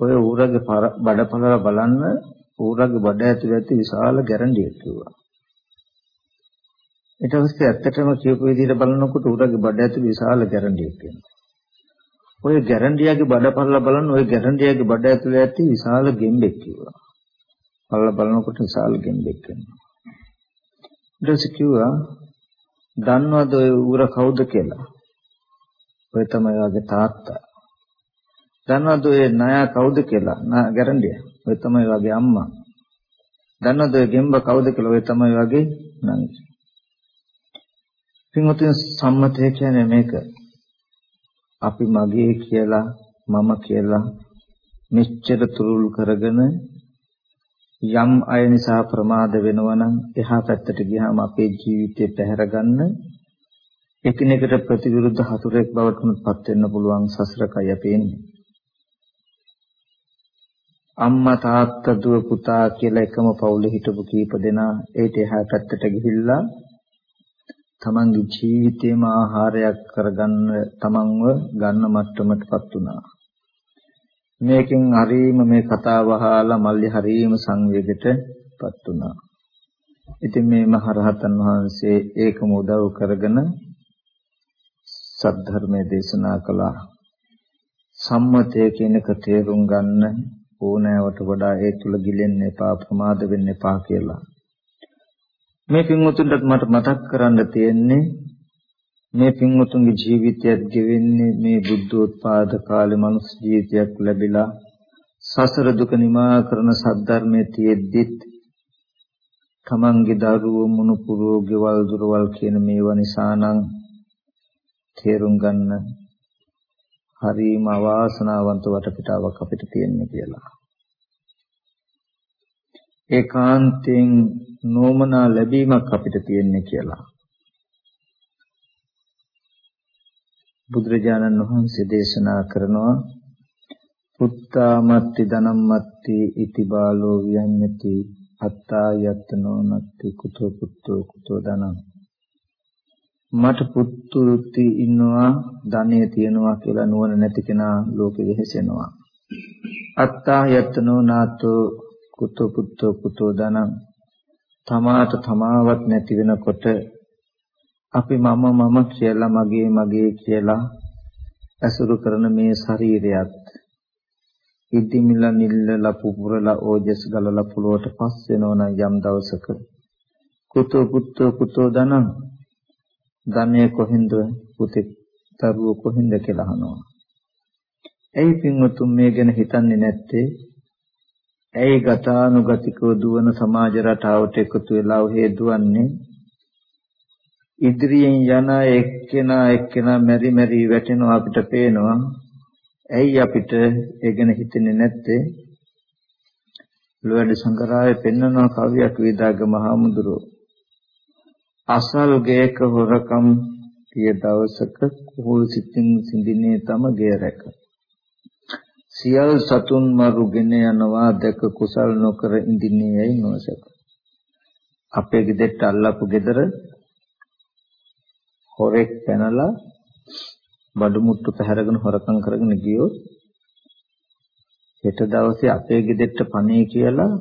Speaker 1: ඔය ඌරගේ බඩපළල බලන්න ඌරගේ බඩ ඇතුළේ ඇති විශාල ගැරන්ඩියක් කිව්වා. ඊට පස්සේ ඇත්තටම කියපු විදිහට බලනකොට ඌරගේ බඩ ඇතුළේ විශාල ගැරන්ඩියක් වෙනවා. ඔය ගැරන්ඩියාගේ බඩපළල බලන්න ඔය ගැරන්ඩියාගේ බඩ ඇතුළේ ඇති විශාල ගෙම්බෙක් කිව්වා. පළල බලනකොට විශාල ගෙම්බෙක් වෙනවා. ඊට පස්සේ කිව්වා දන්නවද ඔය ඌර කවුද කියලා? ඔය තමයි වාගේ තාත්තා. දන්නවද ඔය ණයා කවුද කියලා? නා ගැරන්ඩිය. ඔය තමයි වාගේ අම්මා. දන්නවද ඔය ගෙම්බ කවුද කියලා? ඔය තමයි වාගේ නංගි. පින්වතුන් සම්මතය කියන්නේ මේක. අපි මගේ කියලා මම කියලා මෙච්චර තුරුල් කරගෙන යම් අය නිසා ප්‍රමාද වෙනවා නම් එහා පැත්තට ගියාම අපේ ජීවිතේ පැහැරගන්න එකිනෙකට ප්‍රතිවිරුද්ධ හතුරෙක් බවට පත් වෙන්න පුළුවන් සසරකයි අපි එන්නේ. අම්මා තාත්තා දුව පුතා කියලා එකම පවුලේ හිටපු කීප දෙනා ඒට එහා පැත්තට ගිහිල්ලා තමන්ගේ ජීවිතේම ආහාරයක් කරගන්න තමන්ව ගන්න මට්ටමටපත් වුණා. මේකෙන් හරීම මේ කතාව අහලා මල්ලි හරීම සංවේගයටපත් වුණා. ඉතින් මේ මහරහතන් වහන්සේ ඒකම උදව් කරගෙන සද්ධර්මයේ දේශනා කළා. සම්මතය කියන එක තේරුම් ගන්න ඕනෑවට වඩා ඒ තුල ගිලෙන්න එපා ප්‍රමාද වෙන්න එපා කියලා. මේ පින්වතුන්ට මට මතක් කරන්න තියෙන්නේ මේ පින්වතුන්ගේ ජීවිතයත් ගෙවෙන්නේ මේ බුද්ධෝත්පාද කාලේ මනුස්ස ජීවිතයක් ලැබිලා සසර දුක නිමා කරන සද්ධර්මයේ තියෙද්දිත් තමන්ගේ දරුවෝ මුණුපුරෝ ගෙවල් දොරවල් කියන මේවා නිසා නම් තේරුම් ගන්න හරිම අවාසනාවන්ත වටපිටාවක් අපිට තියෙන්නේ කියලා. ඒකාන්තයෙන් නෝමනා ලැබීමක් අපිට තියෙන්නේ කියලා. බුදුරජාණන් වහන්සේ දේශනා කරනවා පුත්තාමත්ති ධනම්මත්ති ඉති බාලෝ වියඤ්ඤති අත්තා යත්නෝ නත්ති කුතෝ පුත්තෝ කුතෝ ධනං මට පුත්තුති ඉන්නවා ධනෙ තියනවා කියලා නුවණ නැති කෙනා ලෝකෙ වෙහෙසෙනවා අත්තා යත්නෝ නාතෝ කුතෝ පුත්තෝ කුතෝ ධනං තමාට තමාවත් නැති වෙනකොට අපි මම මම කියලා මගේ මගේ කියලා ඇසුරු කරන මේ ශරීරයත් ඉදිමිල නිල්ලල පුපුරලා ඕජස් ගලලා පුලුවට පස් වෙනවනම් යම් දවසක කුතෝ පුත්තෝ කුතෝ ධනං ධනය කොහෙන්ද පුතේ දරුවෝ කොහෙන්ද කියලා අහනවා. ඇයි පින්වතුන් මේ ගැන හිතන්නේ නැත්තේ? ඇයි ගතානුගතිකව දුවන සමාජ රටාවට එකතු වෙලා ඔහේ දුවන්නේ? ඉදිරියෙන් යන එක්කෙනා එක්කෙනා මෙරි මෙරි වැටෙනවා අපිට පේනවා. ඇයි අපිට ඒ ගැන හිතෙන්නේ නැත්තේ? ලෝඩ සංගරාවේ පෙන්වන කවියක් වේදාග මහමුදුරෝ අසල් ගේක හොරකම් තිය දවසක කුහුල් සිතින් සිඳිනේ තම ගේ රැක සියල් සතුන් මරුගෙන යනවා දැක කුසල් නොකර ඉඳින්නේ යයි නොසක අපේ ගෙදරට අල්ලපු ගෙදර හොරෙක් පැනලා බඩු මුට්ටු පැහැරගෙන හොරකම් කරගෙන ගියොත් හෙට දවසේ අපේ ගෙදරට පණේ කියලා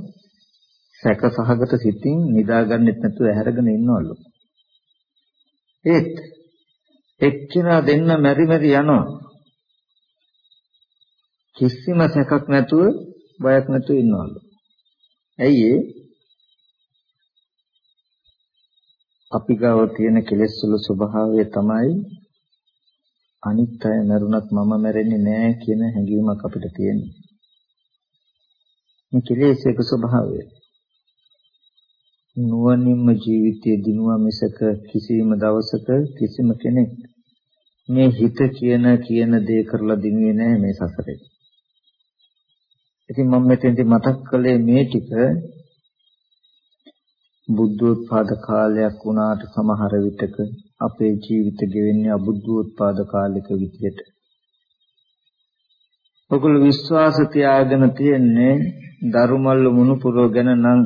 Speaker 1: සැක සහගත සිතින් නිදාගන්නෙත් නැතුව ඇහැරගෙන ඉන්නවලු. ඒත් එක්කිනා දෙන්න මෙරි මෙරි යනවා. කිසිම සැකක් නැතුව බයක් නැතුව ඉන්නවලු. ඇයි ඒ? අපි ගාව තියෙන කෙලෙස් වල ස්වභාවය තමයි අනිත් අය මරුණත් මම මැරෙන්නේ නෑ කියන හැඟීමක් අපිට තියෙන්නේ. මේ කෙලෙස්යක ස්වභාවය. නුවණින්ම ජීවිතයේ දිනුවා මිසක කිසිම දවසක කිසිම කෙනෙක් මේ හිත කියන කියන දේ කරලා දිනුවේ නෑ මේ සසරේ. ඉතින් මම මෙතෙන්දි මතක් කළේ මේ ටික බුද්ධෝත්පාද කාලයක් වුණාට සමහර විටක අපේ ජීවිත ගෙවෙන්නේ අබුද්ධෝත්පාද කාලික විදියට. ඔගොල්ලෝ විශ්වාස තියාගෙන තියෙන්නේ දරුමල්ල මුණුපුරෝ ගැන නම්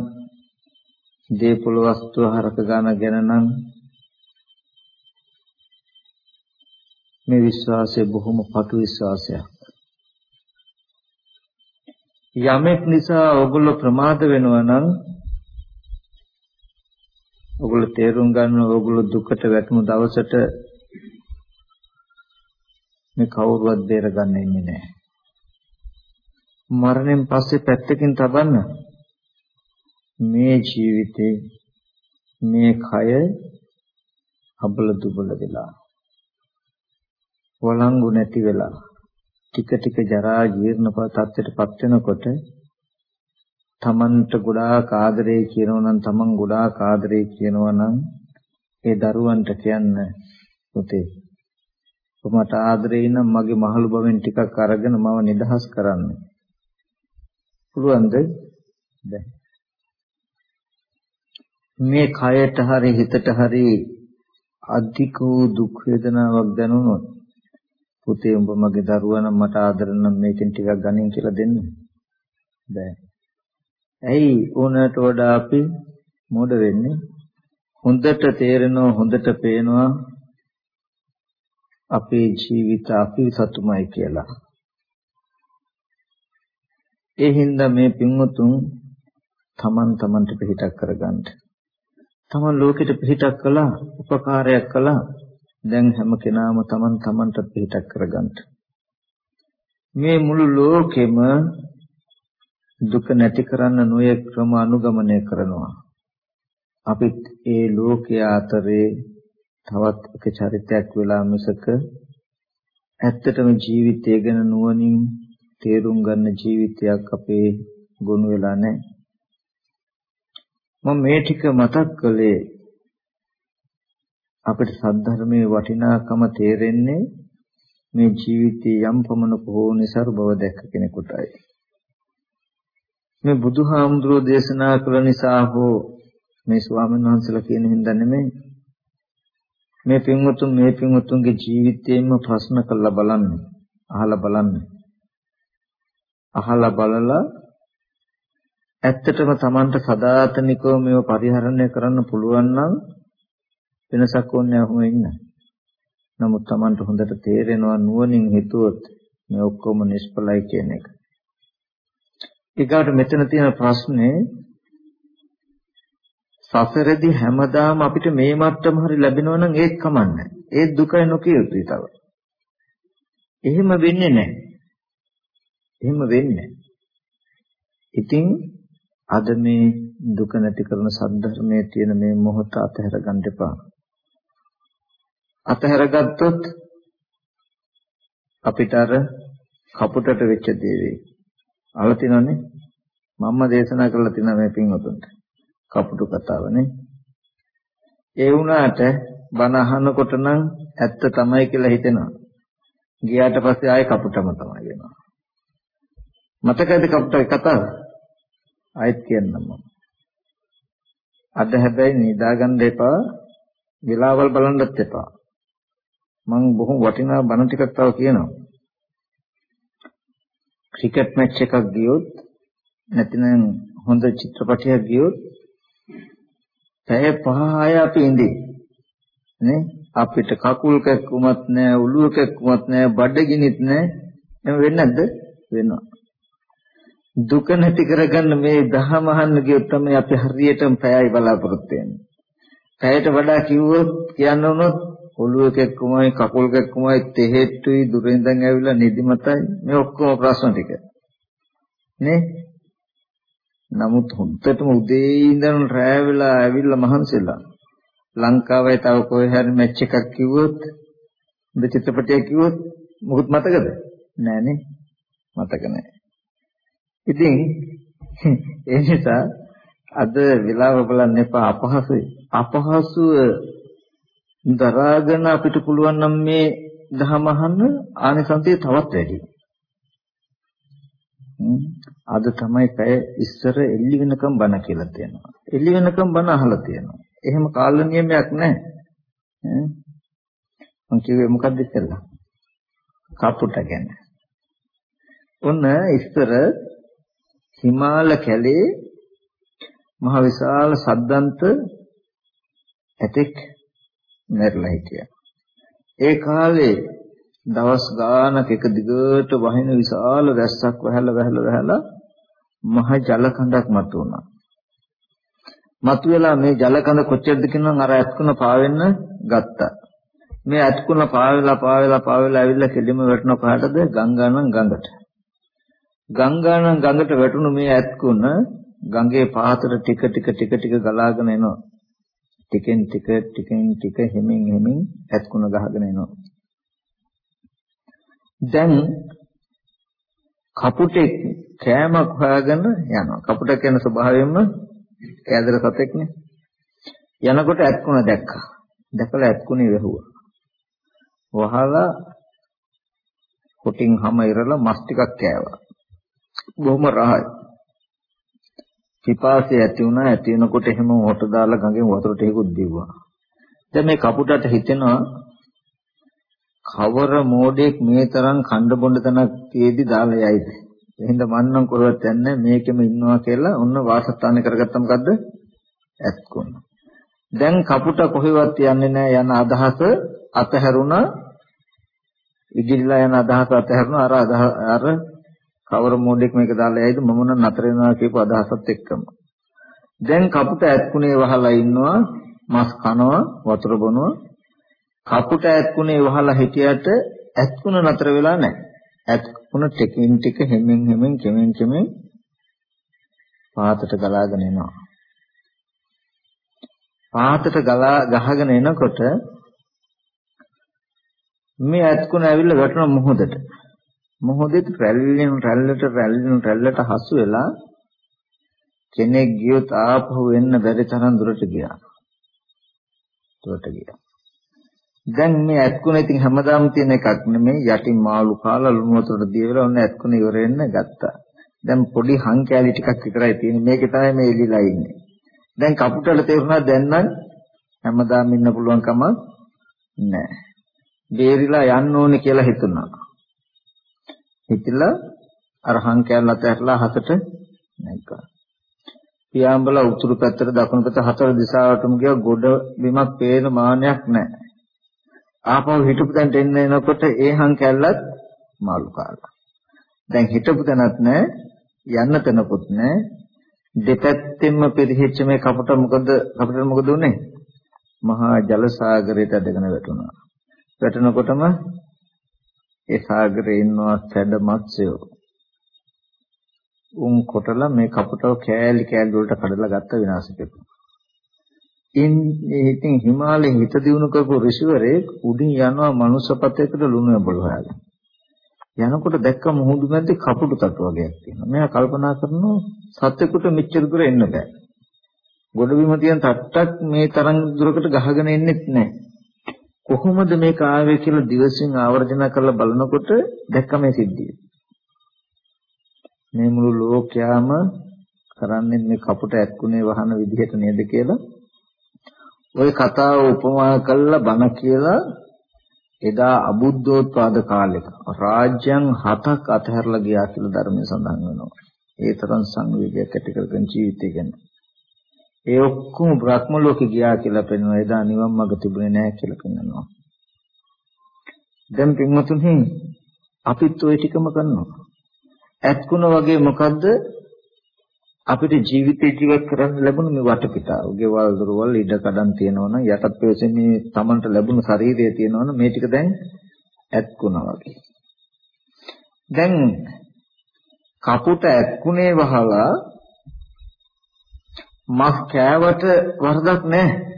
Speaker 1: දේපොළ වස්තු හරක ගන්න ගැන නම් මේ විශ්වාසය බොහොම පටු විශ්වාසයක්. යමෙක් නිසා ඔගොල්ලෝ ප්‍රමාද වෙනවා නම් ඔගොල්ලෝ තේරුම් ගන්න ඔගොල්ලෝ දුකට වැටුණු දවසට මේ කවුරුවත් බේරගන්න ඉන්නේ නැහැ. මරණයෙන් පස්සේ පැත්තකින් තබන්න මේ ජීවිතේ මේ කය අබල දුබල වෙලා වළංගු නැති වෙලා ටික ටික ජරා ජීර්ණ තත්ත්වයටපත් වෙනකොට තමන්ට ගොඩාක් ආදරේ කියනවා නම් තමන් ගොඩාක් ආදරේ කියනවා නම් ඒ දරුවන්ට කියන්න පුතේ ඔබට ආදරේ නම් මගේ මහලු බවෙන් ටිකක් අරගෙන මම නිදහස් කරන්න. පුළුවන්ද? දැන් මේ කයට හරි හිතට හරි අධික වූ දුක් වේදනාවක් දැනුනොත් පුතේ උඹ මගේ දරුවා නම් මට ආදර නම් මේකෙන් ටිකක් ගනින් කියලා දෙන්න. බෑ. ඇයි ඕනට වඩා අපි මොඩ වෙන්නේ? හොඳට තේරෙනවා හොඳට පේනවා අපේ ජීවිත අපි සතුමයි කියලා. ඒ හින්දා මේ පින්වතුන් තමන් තමන්ට පිටක් කරගන්න. තමන් ලෝකෙට පිටක් කළා උපකාරයක් කළා. දැන් හැම කෙනාම Taman Tamanට පිටක් කරගන්න. මේ මුළු ලෝකෙම දුක නැති කරන්න නොයෙක් ක්‍රම අනුගමනය කරනවා. අපිත් ඒ ලෝකයේ අතරේ තවත් එක චරිතයක් වෙලා මිසක ඇත්තටම ජීවිතය ගැන නුවණින් තේරුම් ගන්න ජීවිතයක් අපේ ගොනු වෙලා නැහැ. මම මේ ටික මතක් කළේ අපිට සද්ධර්මයේ වටිනාකම තේරෙන්නේ මේ ජීවිතයේ යම් පමණක හෝ નિසරු බව දැක්ක කෙනෙකුටයි. මේ බුදුහාමුදුරෝ දේශනා කළ නිසා හෝ මේ ස්වාමීන් වහන්සේලා කියන හින්දා නෙමෙයි මේ පින්වතුන් මේ පින්වතුන්ගේ ජීවිතයෙන්ම ප්‍රශ්න කරලා බලන්න අහලා බලන්න අහලා බලලා ඇත්තටම Tamanට සදාතනිකව මේව පරිහරණය කරන්න පුළුවන් නම් වෙනසක් ඕනේ ඔහොම ඉන්න. නමුත් Tamanට හොඳට තේරෙනවා නුවණින් හිතුවොත් මේ ඔක්කොම නිෂ්ඵලයි කියන එක. ඊගාට මෙතන තියෙන ප්‍රශ්නේ සසරදී හැමදාම අපිට මේ මට්ටම හරි ලැබෙනවා නම් ඒක කමන්නේ. ඒ දුකයි නොකිය යුතුයි තව. එහෙම වෙන්නේ නැහැ. එහෙම වෙන්නේ ඉතින් අද මේ දුක නැති කරන සද්ධර්මයේ තියෙන මේ මොහොත අතහැර ගන්න එපා. අතහැරගත්තොත් අපිට අර කපුටට වෙච්ච දේ වෙයි. අහලා තියෙනවනේ මම්ම දේශනා කරලා තියෙන මේ පින්වතුන්ට කපුටු කතාවනේ. ඒ වුණාට බණ අහනකොට නම් ඇත්ත තමයි කියලා හිතෙනවා. ගියාට පස්සේ ආයේ කපුටම තමයි වෙනවා. මතකද කපුටේ කතාව? ආයෙත් කියන්නම් මම. අද හැබැයි නිදාගන්න එපා. වෙලාවල් බලන්නත් එපා. මම බොහොම වටිනා බණ ටිකක් තව කියනවා. ක්‍රිකට් මැච් එකක් ගියොත් නැතිනම් හොඳ චිත්‍රපටයක් ගියොත් පැය පහය අපි ඉඳි. නේ? අපිට කකුල් කැක්කුමත් නැහැ ඔළුව කැක්කුමත් නැහැ බඩගිනිත් නැහැ. එහෙම වෙන්නේ නැද්ද? වෙනවා. දුක නැති කරගන්න මේ දහම අහන්න ගියොත් තමයි අපි හරියටම පැයයි බලාපොරොත්තු වෙන්නේ. පැයට වඩා කිව්වොත් කියන්න උනොත් ඔළුව කැක්කුමයි කකුල් කැක්කුමයි තෙහෙට්ටුයි දුරින්දන් ඇවිල්ලා නිදිමතයි. මේ ඔක්කොම ප්‍රශ්න ටික. නේ? නමුත් හොඳටම උදේ ඉඳන් රැය වෙලා ඇවිල්ලා මහන්සිලා. ලංකාවේ තව කොහේ හරි මැච් එකක් කිව්වොත් හොඳ චිත්‍රපටයක් කිව්වොත් මොකුත් මතකද? නෑනේ මතක නෑ. ඉතින් [laughs] ඒ නිසා අද වෙලාව බලන්න එපා අපහසුයි. අපහසුව දරාගෙන අපිට පුළුවන් නම් මේ දහම අහන්න ආනිසංසය තවත් වැඩි. අද තමයි පැය ඉස්සර එල්ලි වෙනකම් බණ කියලා තියෙනවා. එල්ලි වෙනකම් බණ අහලා තියෙනවා. එහෙම කාල නියමයක් නැහැ. මම කිව්වේ මොකද්ද ඉස්සෙල්ලා? කපුට ගැන. ඔන්න ඉස්සර හිමාල කැලේ මහ විශාල සද්දන්ත ඇතෙක් මැරිලා හිටියා. ඒ කාලේ දවස් ගානක් එක දිගට වහින විශාල රැස්සක් වහලා වහලා වහලා මහ ජල කඳක් මතුවුණා. මතුවලා මේ ජල කඳ කොච්චරද කියනනම් අර ඇත්කුණ පාවෙන්න ගත්තා. මේ ඇත්කුණ පාවෙලා පාවෙලා පාවෙලා ඇවිල්ලා කෙලිම වැටෙන කොහටද ගංගානම් ගඟට. ගංගානම් ගඟට වැටුණු මේ ඇත්කුණ ගඟේ පහතට ටික ටික ටික ටික ගලාගෙන එනවා. ටිකෙන් ටික ටිකෙන් ටික හිමින් හිමින් ඇත්කුණ ගහගෙන එනවා. දැන් කපුටේ කෑමක් හොයාගෙන යනවා. කපුට කියන ස්වභාවයෙන්ම කෑදර සතෙක්නේ. යනකොට ඇත්කුණ දැක්කා. දැකලා ඇත්කුණේ වැහුවා. වහලා කොටින් හැම ඉරලා මස් ටිකක් කෑවා. බොහොම රහයි. පිපාසය ඇති වුණා ඇති වෙනකොට එහෙම හොට දාලා ගඟෙන් වතුර ටිකකුත් දීුවා. දැන් මේ කපුටට හිතෙනවා කවර මෝඩෙක් මේ තරම් කණ්ඩ බොණ්ඩ තනක් තියේදි දාලා යයිද? එහෙනම් මන්නම් කරුවත් යන්නේ මේකෙම ඉන්නවා කියලා ඔන්න වාසස්ථාන කරගත්ත මොකද්ද? ඇත්කොන්න. දැන් කපුට කොහෙවත් යන්නේ නැහැ යන අදහස අතහැරුණා. ඉගිල්ලා යන අදහස අතහැරුණා අර අර කවර මෝඩෙක් මේක දාලා යයිද මම නම් නතර වෙනවා කියපු අදහසත් එක්කම. දැන් කපුට ඇත්කුණේ වහලා ඉන්නවා මස් කනවා වතුර බොනවා කපුට ඇත්කුණේ වහලා හිටියට ඇත්කුණ නතර වෙලා නැහැ. ඇත්කුණ ටිකින් ටික හැමෙන් හැමෙන් කෙමෙන් කෙමෙන් පාතට ගලාගෙන එනවා. පාතට ගලා ගහගෙන එනකොට මේ ඇත්කුණ ඇවිල්ලා වැටෙන මොහොතට මොහොතේ රැල්ලෙන් රැල්ලට රැල්ලෙන් රැල්ලට හසු වෙලා කෙනෙක් ගියොත් ආපහු එන්න බැරි තරම් දුරට ගියා. දුරට ගියා. දැන් මේ ඇත්කුණ ඉතින් හැමදාම තියෙන එකක් නෙමෙයි යටින් මාළු කාලා ලුණු වතුරට දියවලා ඔන්න ඇත්කුණ ඉවර වෙන්න ගත්තා. දැන් පොඩි හං කෑලි ටිකක් විතරයි තියෙන්නේ. මේකේ තමයි මේ එලිලා ඉන්නේ. දැන් කපුටල තේරුණා දැන් නම් හැමදාම ඉන්න පුළුවන් කම නැහැ. බේරිලා යන්න ඕනේ කියලා හිතුණා. හිතලා අර හං කෑල්ල අතහැරලා හතට නැග්ගා. පියාඹලා උතුරු පැත්තට දකුණු පැත්ත හතර දිශාවටම ගියා ගොඩ බිමක් පේන මානයක් නැහැ. ආපහු හිටපු තැනට එන්න එනකොට ඒ හං කැල්ලත් මාළු කාලා. දැන් හිටපු තැනත් නැහැ යන්න තැනකුත් නැහැ. දෙපැත්තෙන්ම පිරිහිච්ච මේ කපට මොකද කපට මොකද උනේ? මහා ජල සාගරයට ඇදගෙන වැටුණා. වැටෙනකොටම ඒ සාගරේ ඉන්නවා සැඩ මත්ස්‍යෝ. උන් කොටලා මේ කපටව කෑලි කෑලි වලට කඩලා ගත්ත විනාශ කෙරුවා. ඉතින් හිමාලයෙන් හිත දිනු කරපු ඍෂිවරේ උඩින් යනවා මනුස්සපතේකට ලුණු ඇඹුල් හොයාගෙන. යනකොට දැක්ක මුහුදු මැද්දේ කපුටු තට්ටු වගේක් තියෙනවා. මෙයා කල්පනා කරනවා සත්‍යකට මෙච්චර දුර එන්න බෑ. ගොඩබිම තියෙන තට්ටක් මේ තරම් දුරකට ගහගෙන එන්නෙත් නැහැ. කොහොමද මේක ආවේ කියලා දිවසින් ආවර්ජන කරලා බලනකොට දැක්ක මේ සිද්ධිය. මේ මුළු ලෝකයාම කරන්නේ මේ කපුට ඇක්කුනේ වහන විදිහට නේද කියලා ওই කතාව උපමා කළා බණ කියලා එදා අබුද්ධෝත්පාද කාලෙක රාජ්‍යයන් හතක් අතහැරලා ගියා කියලා ධර්මයේ සඳහන් වෙනවා. ඒ තරම් සංවේගයක් ඇති කරගෙන ජීවිතය ගැන. ඒ ඔක්කොම බ්‍රහ්ම ලෝකෙ ගියා කියලා පෙන්වනවා. එදා නිවන් මඟ තිබුණේ නැහැ කියලා පෙන්වනවා. දැන් පින්වතුනි අපිත් ওই ටිකම කරනවා. ඇත්කුණ වගේ මොකද්ද අපිට ජීවිතේ ජීවත් කරන්න ලැබුණ මේ වටපිටාව, ගෙවල් දොරවල් ඉඩ කඩන් තියෙනවනම් යටත් ප්‍රවේශයෙන් මේ Tamanට ලැබුණු ශරීරය තියෙනවනම් මේ ටික දැන් ඇත්කුණා වගේ. දැන් කපුට ඇත්කුණේ වහලා මස් කෑවට වරදක් නැහැ.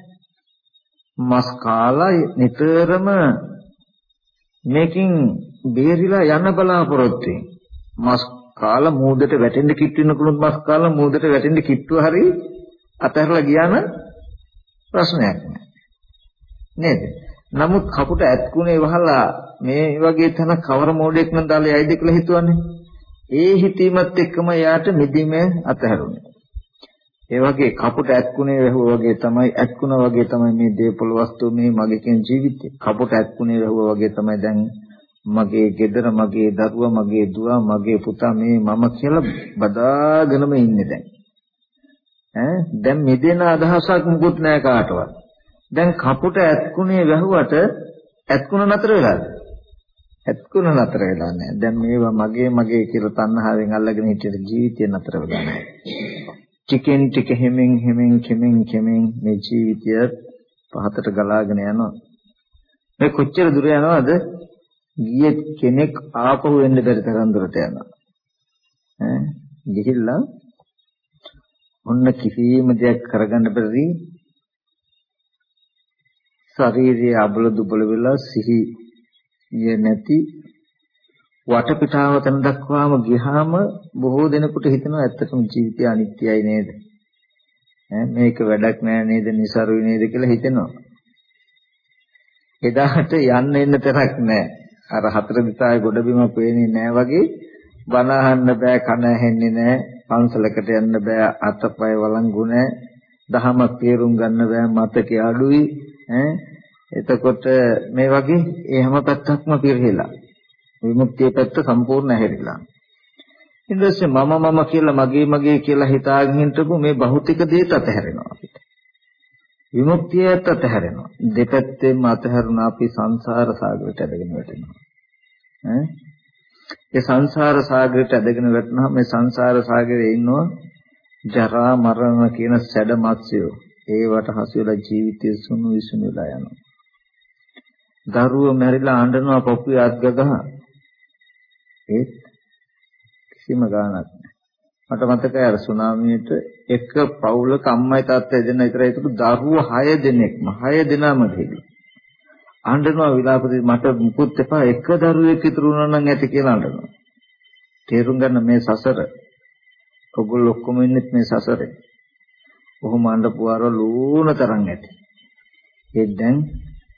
Speaker 1: මස් කාලා නිතරම මේකින් බේරිලා යන්න බලාපොරොත්තු මස් කාලා මූදට වැටෙන්න කිට්ටු වෙන කුළුත් මස් කාලා මූදට වැටෙන්න කිට්ටුව හරි අතහැරලා ගියා නම් ප්‍රශ්නයක් නෑ නේද නමුත් කපුට ඇත්කුනේ වහලා මේ වගේ තැන කවර මෝඩෙක් නම් දාලා යයිද කියලා හිතුවන්නේ ඒ හිතීමත් එක්කම යාට මිදීම අතහැරුණේ. ඒ වගේ කපුට ඇත්කුනේ වැහුවා වගේ තමයි ඇත්කුණා වගේ තමයි මේ දේපොළ වස්තු මේ මගේ කියන ජීවිතේ. කපුට ඇත්කුනේ වැහුවා වගේ තමයි දැන් මගේ ගෙදර මගේ දරුවා මගේ දුව මගේ පුතා මේ මම කියලා බදාගෙනම ඉන්නේ දැන්. ඈ දැන් මෙදෙන අදහසක් මුකුත් නැහැ කාටවත්. දැන් කපුට ඇත්කුනේ වැහුවට ඇත්කුණ නතර වෙලාද? ඇත්කුණ නතර වෙලා නැහැ. දැන් මේවා මගේ මගේ කියලා තණ්හාවෙන් අල්ලගෙන හිටිය ජීවිතය නතර වෙලා නැහැ. ටිකෙන් ටික හැමෙන් හැමෙන් කෙමෙන් කෙමෙන් මේ ජීවිතය පහතට ගලාගෙන යනවා. මේ කොච්චර දුර යනවද? ගියේ කෙනෙක් ආපහු එන්න බැරි තරම් දුරට යනවා. ඈ ගිහිල්ලා ඔන්න කිසිම දෙයක් කරගන්න බැරි ශරීරයේ අබල දුබල වෙලා සිහි ය නැති වටපිටාව තන දක්වාම ගියාම බොහෝ දෙනෙකුට හිතෙනවා ඇත්තටම ජීවිතය අනිත්‍යයි නේද? ඈ මේක වැඩක් නෑ නේද? નિසරුයි නේද කියලා හිතෙනවා. එදාට යන්න එන්න තරක් නෑ. අර හතර දිසාවේ ගොඩබිම පේන්නේ නෑ වගේ බන අහන්න බෑ කන ඇහෙන්නේ නෑ පන්සලකට යන්න බෑ අතපය වළංගු නෑ දහමක් තේරුම් ගන්න බෑ මතකේ අඩුයි ඈ එතකොට මේ වගේ ඒ හැම පැත්තක්ම පිරහිලා විමුක්තිය පැත්ත සම්පූර්ණ ඇහැරිලා ඊට පස්සේ මම මම කියලා මගේ මගේ කියලා හිතාගෙන හිටපු මේ භෞතික දේත් අතහැරෙනවා අපිට. විමුක්තියත් අතහැරෙනවා. දෙපැත්තෙම අතහැරුණා අපි සංසාර සාගරයට ඇදගෙන වැටෙනවා. ඈ? ඒ සංසාර සාගරයට ඇදගෙන වැටුනහම මේ සංසාර සාගරේ ඉන්නවා ජරා මරණ කියන සැඩ මත්ස්‍යෝ. ඒවට හසු වෙලා ජීවිතය සුණු විසුණු වෙලා යනවා. දරුවෝ මැරිලා අඬනවා පොප්පුවේ අත් ගගහ. ඒත් කිසිම ගාණක් මට මතකයි අර සුනාමියට එක පවුලක අම්මයි තාත්තයි දෙන්න විතරයි හිටපු දරුවෝ 6 දෙනෙක්ම 6 දෙනාම දෙවි. අඬනවා විලාපදී මට මුකුත් එපා එක දරුවෙක් ඉතුරු වුණා නම් ඇති කියලා අඬනවා. තේරුම් ගන්න මේ සසර. ඔගොල්ලෝ ඔක්කොම ඉන්නේ මේ සසරේ. කොහොම අඬපුවාර ලූණ තරම් ඇති. ඒ දැන්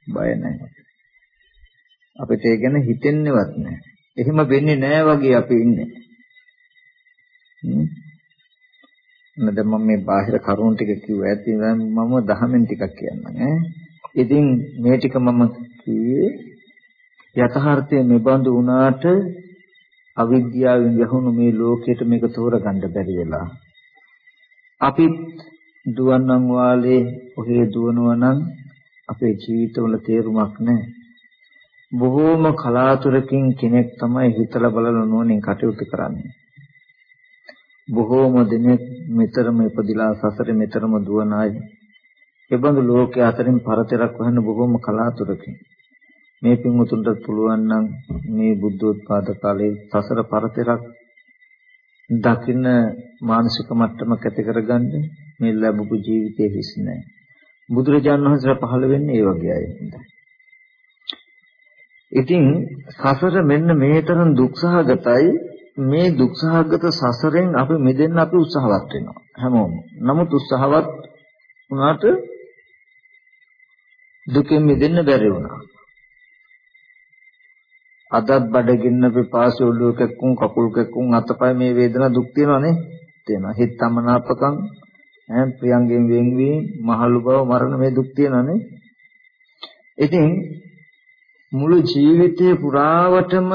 Speaker 1: බය නැහැ. අපිට ඒ ගැන හිතෙන්නේවත් නැහැ. එහෙම වෙන්නේ නැහැ වගේ අපි ඉන්නේ. නේද මම මේ බාහිර කරුණු ටික කිව්වා ඇති මම දහමෙන් ටිකක් කියන්නම් ඈ. ඉතින් මේ ටික මම කිව්වේ යථාර්ථය මෙබඳු වුණාට අවිද්‍යාවෙන් යහුණු මේ ලෝකයට මේක තෝරගන්න බැරි වෙලා. අපිත් දුවන්නම් වාලේ ඔහේ දුවනවා නම් අපේ ජීවිතවල තේරුමක් නැහැ. බොහෝම කලාතුරකින් කෙනෙක් තමයි හිතලා බලලා නෝනින් කටයුතු කරන්නේ. බොහෝම දිනෙක මෙතරම ඉපදිලා සසරේ මෙතරම දුවන අය. ඒබඳු ලෝකයේ අතරින් පරතරක් වහන්න බොහෝම කලාතුරකින්. මේ පින්වතුන්ට පුළුවන් නම් මේ බුද්ධෝත්පාද කාලේ සසර පරතරක් දකින්න මානසික මට්ටමක් ඇති කරගන්න මේ ලැබපු ජීවිතයේ හිස් නැහැ. බුදුරජාණන් වහන්සේ පහළ වෙන්නේ ඒ වගේ අය හින්දා. ඉතින් සසර මෙන්න මේ තරම් දුක්සහගතයි මේ දුක්සහගත සසරෙන් අපි මිදෙන්න අපි උත්සාහවත් වෙනවා හැමෝම. නමුත් උත්සාහවත් වුණාට දුකෙන් මිදෙන්න බැරි වුණා. අදත් බඩගින්න පිපාසය ඔළුව කැක්කුම් කකුල් කැක්කුම් අතපය මේ වේදනා දුක් තියෙනවානේ. තියෙනවා. හිත තමනාපකම් ඈ ප්‍රියංගෙන් වෙන්වීම මහලු බව මරණ මේ දුක් තියෙනවානේ. ඉතින් මුළු ජීවිතේ පුරාවටම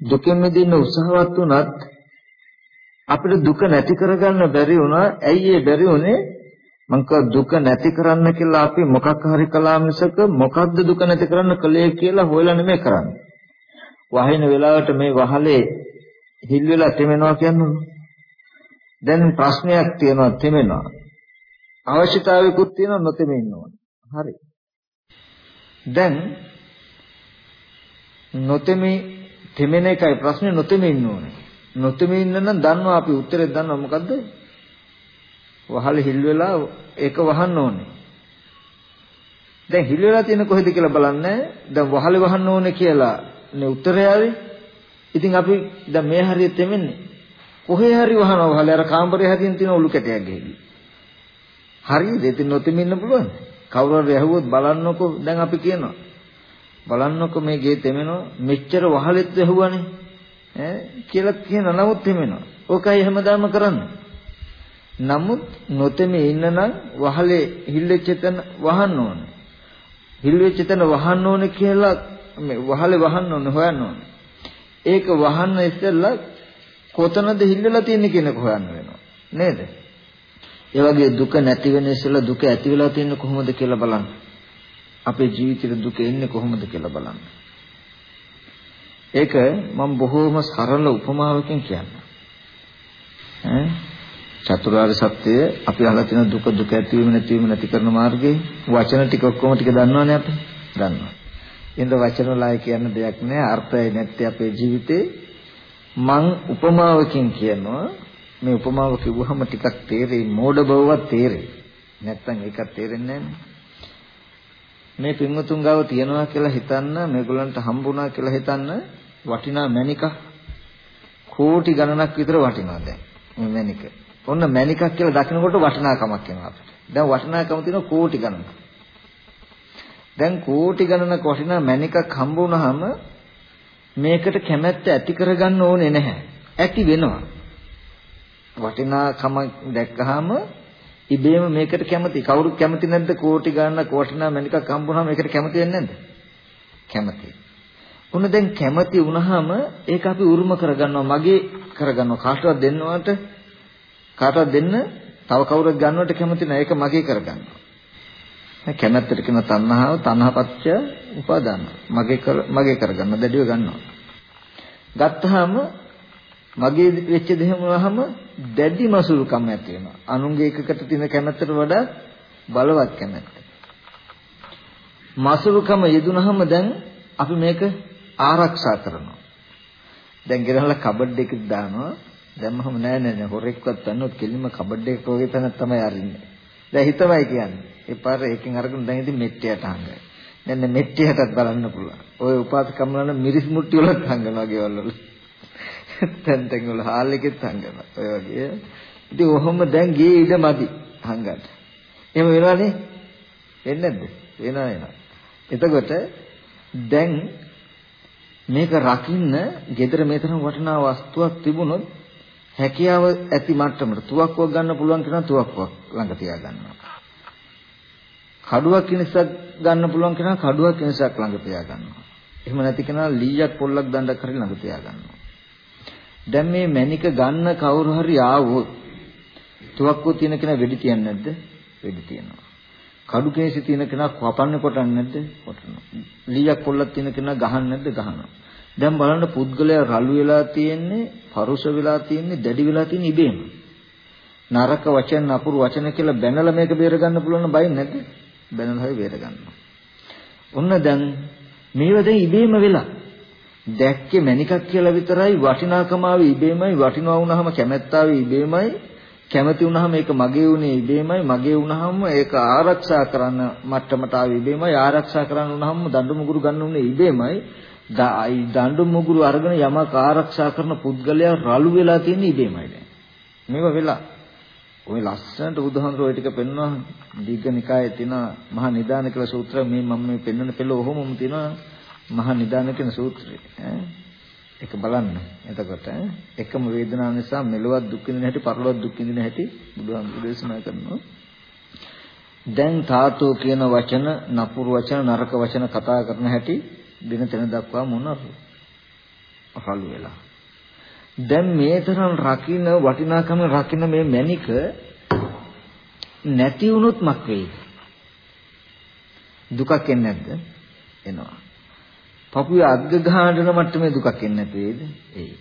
Speaker 1: දුකෙන් මිදෙන්න උත්සාහවත් වුණත් අපිට දුක නැති කරගන්න බැරි වුණා. ඇයි ඒ බැරි වුනේ? මං දුක නැති කරන්න කියලා අපි මොකක් හරි කළා මිසක මොකද්ද දුක නැති කරන්න කලේ කියලා හොයලා නෙමෙයි කරන්නේ. වහින වෙලාවට මේ වහලේ හිල් වෙලා තෙමෙනවා කියන්නේ. දැන් ප්‍රශ්නයක් තියෙනවා තෙමෙනවා. අවශ්‍යතාවයකුත් තියෙනවා නොතෙමෙන්න ඕන. හරි. දැන් නොතෙමි තෙමෙන එකයි ප්‍රශ්නේ නොතෙමි ඉන්න ඕනේ. නොතෙමි ඉන්න නම් දන්නවා අපි උත්තරේ දන්නවා මොකද්ද? වහල හිල් වෙලා ඒක වහන්න ඕනේ. දැන් හිල් වෙලා තියෙන කොහෙද කියලා බලන්නේ. දැන් වහලේ වහන්න ඕනේ කියලා නේ උත්තරය ආවේ. ඉතින් අපි දැන් මේ හරියට තෙමෙන්නේ. කොහේ හරි වහනවා වහලේ අර කාමරේ හරියෙන් තියෙන ඔලු කැටයක් ගහලා. හරියද? ඉතින් නොතෙමි ඉන්න පුළුවන්ද? කවුරු හරි ඇහුවොත් බලන්නකෝ දැන් අපි කියනවා බලන්නකෝ මේ ගේ තෙමෙනවා මෙච්චර වහලෙත් ඇහුවනේ ඈ කියලා කියන නමුත් එමෙනවා. ඕකයි හැමදාම කරන්නේ. නමුත් නොතෙමේ ඉන්නනම් වහලේ හිල්ලෙච්ච තැන වහන්න ඕනේ. හිල්ලෙච්ච තැන වහන්න ඕනේ කියලා මේ වහලේ වහන්න ඕනේ හොයන්න ඕනේ. ඒක වහන්න ඉස්සෙල්ලා කොතනද හිල්ලලා තියෙන්නේ කියන එක හොයන්න වෙනවා. නේද? ඒ වගේ දුක නැති වෙන ඉස්සෙල්ලා දුක ඇති වෙලා තියෙන්නේ කොහොමද කියලා බලන්න. අපේ ජීවිතේ දුක එන්නේ කොහොමද කියලා බලන්න. ඒක මම බොහෝම සරල උපමාවකින් කියන්නම්. ඈ චතුරාර්ය සත්‍ය අපි අහලා තියෙන දුක දුක ඇතිවීම නැතිවීම නැති කරන මාර්ගයේ වචන ටික ඔක්කොම ටික දන්නවනේ අපි. දන්නවා. එඳ වචන වලයි කියන්න දෙයක් නෑ අර්ථය නැත්තේ අපේ ජීවිතේ මං උපමාවකින් කියනවා මේ උපමාව කිව්වහම ටිකක් තේරෙයි මෝඩ බවවත් තේරෙයි. නැත්තම් ඒකත් තේරෙන්නේ මේ පින්වතුන් ගාව තියනවා කියලා හිතන්න මේගොල්ලන්ට හම්බුණා කියලා හිතන්න වටිනා මණික කෝටි ගණනක් විතර වටිනවා දැන් මේ මණික. ඔන්න මණිකක් කියලා දකිනකොට වටිනාකමක් එනවා අපිට. දැන් වටිනාකම තියෙන කෝටි ගණනක්. දැන් කෝටි ගණනක වටිනා මණිකක් හම්බ වුණාම මේකට කැමැත්ත ඇති කරගන්න ඕනේ නැහැ. ඇති වෙනවා. වටිනාකම දැක්කහම ඉබේම මේකට කැමති. කවුරුත් කැමති නැද්ද? කෝටි ගණනක් වටිනා මණිකක් හම්බුනහම මේකට කැමති වෙන්නේ නැද්ද? කැමති. උන දැන් කැමති වුණාම ඒක අපි උරුම කරගන්නවා. මගේ කරගන්නවා. කාටවත් දෙන්නවට කාටවත් දෙන්න තව කවුරුත් ගන්නවට කැමති නැහැ. ඒක මගේ කරගන්නවා. කැමැත්තට කියන තණ්හාව තණ්හාපච්චය උපාදාන මගේ කර මගේ කරගන්න. දැඩිව ගන්නවා. ගත්තාම මගේ වෙච්ච දෙයක් වුණාම දැඩි මසුරුකම් ඇති වෙනවා අනුන්ගේ එකකට තියෙන කැමැත්තට වඩා බලවත් කැමැත්ත මසුරුකම යෙදුනහම දැන් අපි මේක ආරක්ෂා කරනවා දැන් ගෙනල්ලා කබඩ් එකකට දානවා දැම්මම නෑ නෑ නෑ හොරෙක්වත් තන්නොත් කෙලින්ම කබඩ් එකක වගේ තැනක් තමයි අරින්නේ. දැන් හිතමයි කියන්නේ. ඒ පාර එකකින් අරගෙන දැන් ඉතින් මෙට්ටියට හංගයි. දැන් මෙට්ටියටත් බලන්න පුළුවන්. ওই උපාසකම් වල මිරිස් මුට්ටි වලත් හංගනවා ගෙවල් වල. [laughs] තැන් තැන් වල හාල් එකෙත් හංගනවා. ඔය වගේ. ඉතින් ඔහොම දැන් ගියේ ඉඩ මදි හංගන්න. එහෙම වෙනවනේ? වෙන්නේ නැද්ද? වෙනවා වෙනවා. එතකොට දැන් මේක රකින්න gedara මේ තරම් වටිනා වස්තුවක් තිබුණොත් හැකියාව ඇති මට්ටමට තුවක්කුවක් ගන්න පුළුවන් කෙනා තුවක්කුවක් ළඟ තියා ගන්නවා. කඩුවක් කිනිසක් ගන්න පුළුවන් කෙනා කඩුවක් කිනිසක් ළඟ තියා ගන්නවා. එහෙම නැති කෙනා ලීයක් පොල්ලක් දණ්ඩක් හරි ළඟ තියා ගන්නවා. දැන් මේ මැනික ගන්න කවුරු හරි ආවොත් තුවක්කුව තියෙන කෙනා වෙඩි තියන්නේ නැද්ද? වෙඩි තියනවා. කඩු කේසි තියෙන කෙනා කපන්නේ කොටන්නේ නැද්ද? කොටනවා. ලීයක් පොල්ලක් තියෙන කෙනා ගහන්නේ නැද්ද? ගහනවා. දැන් බලන්න පුද්ගලයා රළු වෙලා තියෙන්නේ, පරුෂ වෙලා තියෙන්නේ, දැඩි වෙලා තියෙන්නේ ඉබේම. නරක වචන නපුරු වචන කියලා බැනලා මේක බේර ගන්න පුළුවන් නම් බයින් නැද්ද? බැනලා හරි බේර ගන්නවා. ඔන්න දැන් මේව දැන් ඉබේම වෙලා. දැක්කේ මණිකක් කියලා විතරයි වටිනාකම ආවේ ඉබේමයි වටිනා වුණාම කැමැත්ත ආවේ ඉබේමයි කැමති වුණාම ඒක මගේ වුණේ ඉබේමයි මගේ වුණාම ඒක ආරක්ෂා කරන්න මට්ටමට ආවේ ඉබේමයි ආරක්ෂා කරන්න වුණාම දඬු මුගුරු ගන්න උනේ ඉබේමයි. දඬු මුගුරු අරගෙන යමක් ආරක්ෂා කරන පුද්ගලයා රළු වෙලා තියෙන ඉබේමයි දැන්. මේව වෙලා. ওই ලස්සනට බුදුහාමුදුරුවෝ ඒ ටික පෙන්වන දීඝනිකායේ තියෙන මහා නිදාන කියලා සූත්‍රය. මේ මම මේ පෙන්වන පෙළ ඔහොමම තියෙනවා. මහා නිදාන කියන සූත්‍රය. ඒක බලන්න. එතකොට එකම වේදනාව නිසා මෙලොවත් දුක් විඳින හැටි පරලොවත් දුක් විඳින හැටි බුදුහාමුදුරුවෝ දේශනා කරනවා. දැන් තාතෝ කියන වචන නපුරු වචන නරක වචන කතා කරන හැටි දින තැන දක්වා මොනවද? අහළු වෙලා. දැන් මේ තරම් රකින්න වටිනාකම රකින්න මේ මැනික නැති වුණොත් මක් වෙයිද? දුකක් එන්නේ නැද්ද? එනවා. පපුවේ අග්ග ගහන මට්ටමේ දුකක් එන්නේ නැති වේද? එයි.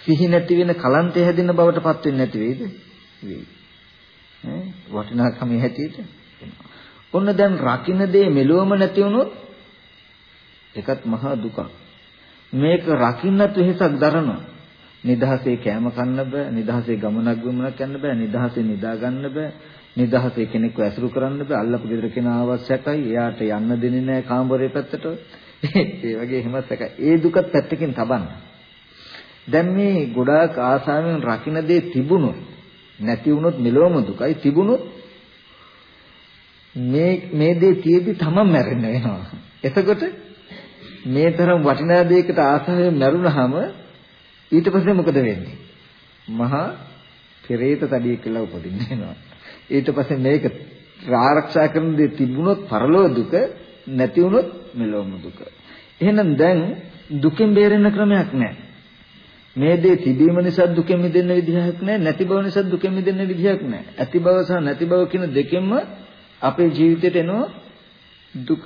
Speaker 1: සිහි නැති වෙන කලන්තය හැදෙන බවට පත් වෙන්නේ නැති වේද? වෙයි. ඈ වටිනාකම හැටියට. ඔන්න දැන් රකින්න දේ මෙලොවම නැති වුණොත් ඒකත් මහා දුකක්. මේක රකින්නත් වෙහසක් දරනවා. නිදහසේ කෑම කන්න බෑ, නිදහසේ ගමනක් ගමනක් යන්න බෑ, නිදහසේ නිදා ගන්න බෑ, නිදහසේ කෙනෙක්ව ඇසුරු කරන්න බෑ. අල්ලපු ගෙදර කෙනා අවශ්‍යකයි. එයාට යන්න දෙන්නේ නැහැ කාමරේ පැත්තට. ඒ වගේ එහෙම සැකයි. ඒ දුකත් පැත්තකින් තබන්න. දැන් මේ ගොඩාක් ආසාවෙන් රකින්න දේ තිබුණොත් නැති වුණොත් මෙලොවම දුකයි තිබුණොත් මේ මේ දේ තියෙදි තමන් මැරෙන්න වෙනවා. එතකොට මේ තරම් වටිනා දෙයකට ආසාවෙන් මැරුණාම ඊට පස්සේ මොකද වෙන්නේ? මහා පෙරේත තඩිය කියලා උපදින්න වෙනවා. ඊට පස්සේ මේක ආරක්ෂා කරන දේ තිබුණොත් පරලෝ දුක නැති වුණොත් මෙලොවම දුක. එහෙනම් දැන් දුකෙන් බේරෙන්න ක්‍රමයක් නැහැ. මේ දේ තිබීම නිසා දුකෙන් මිදෙන්න විදිහක් නැහැ නැති බව නිසා දුකෙන් මිදෙන්න විදිහක් නැහැ ඇති බව සහ නැති බව කියන දෙකෙන්ම අපේ ජීවිතේට එනවා දුක.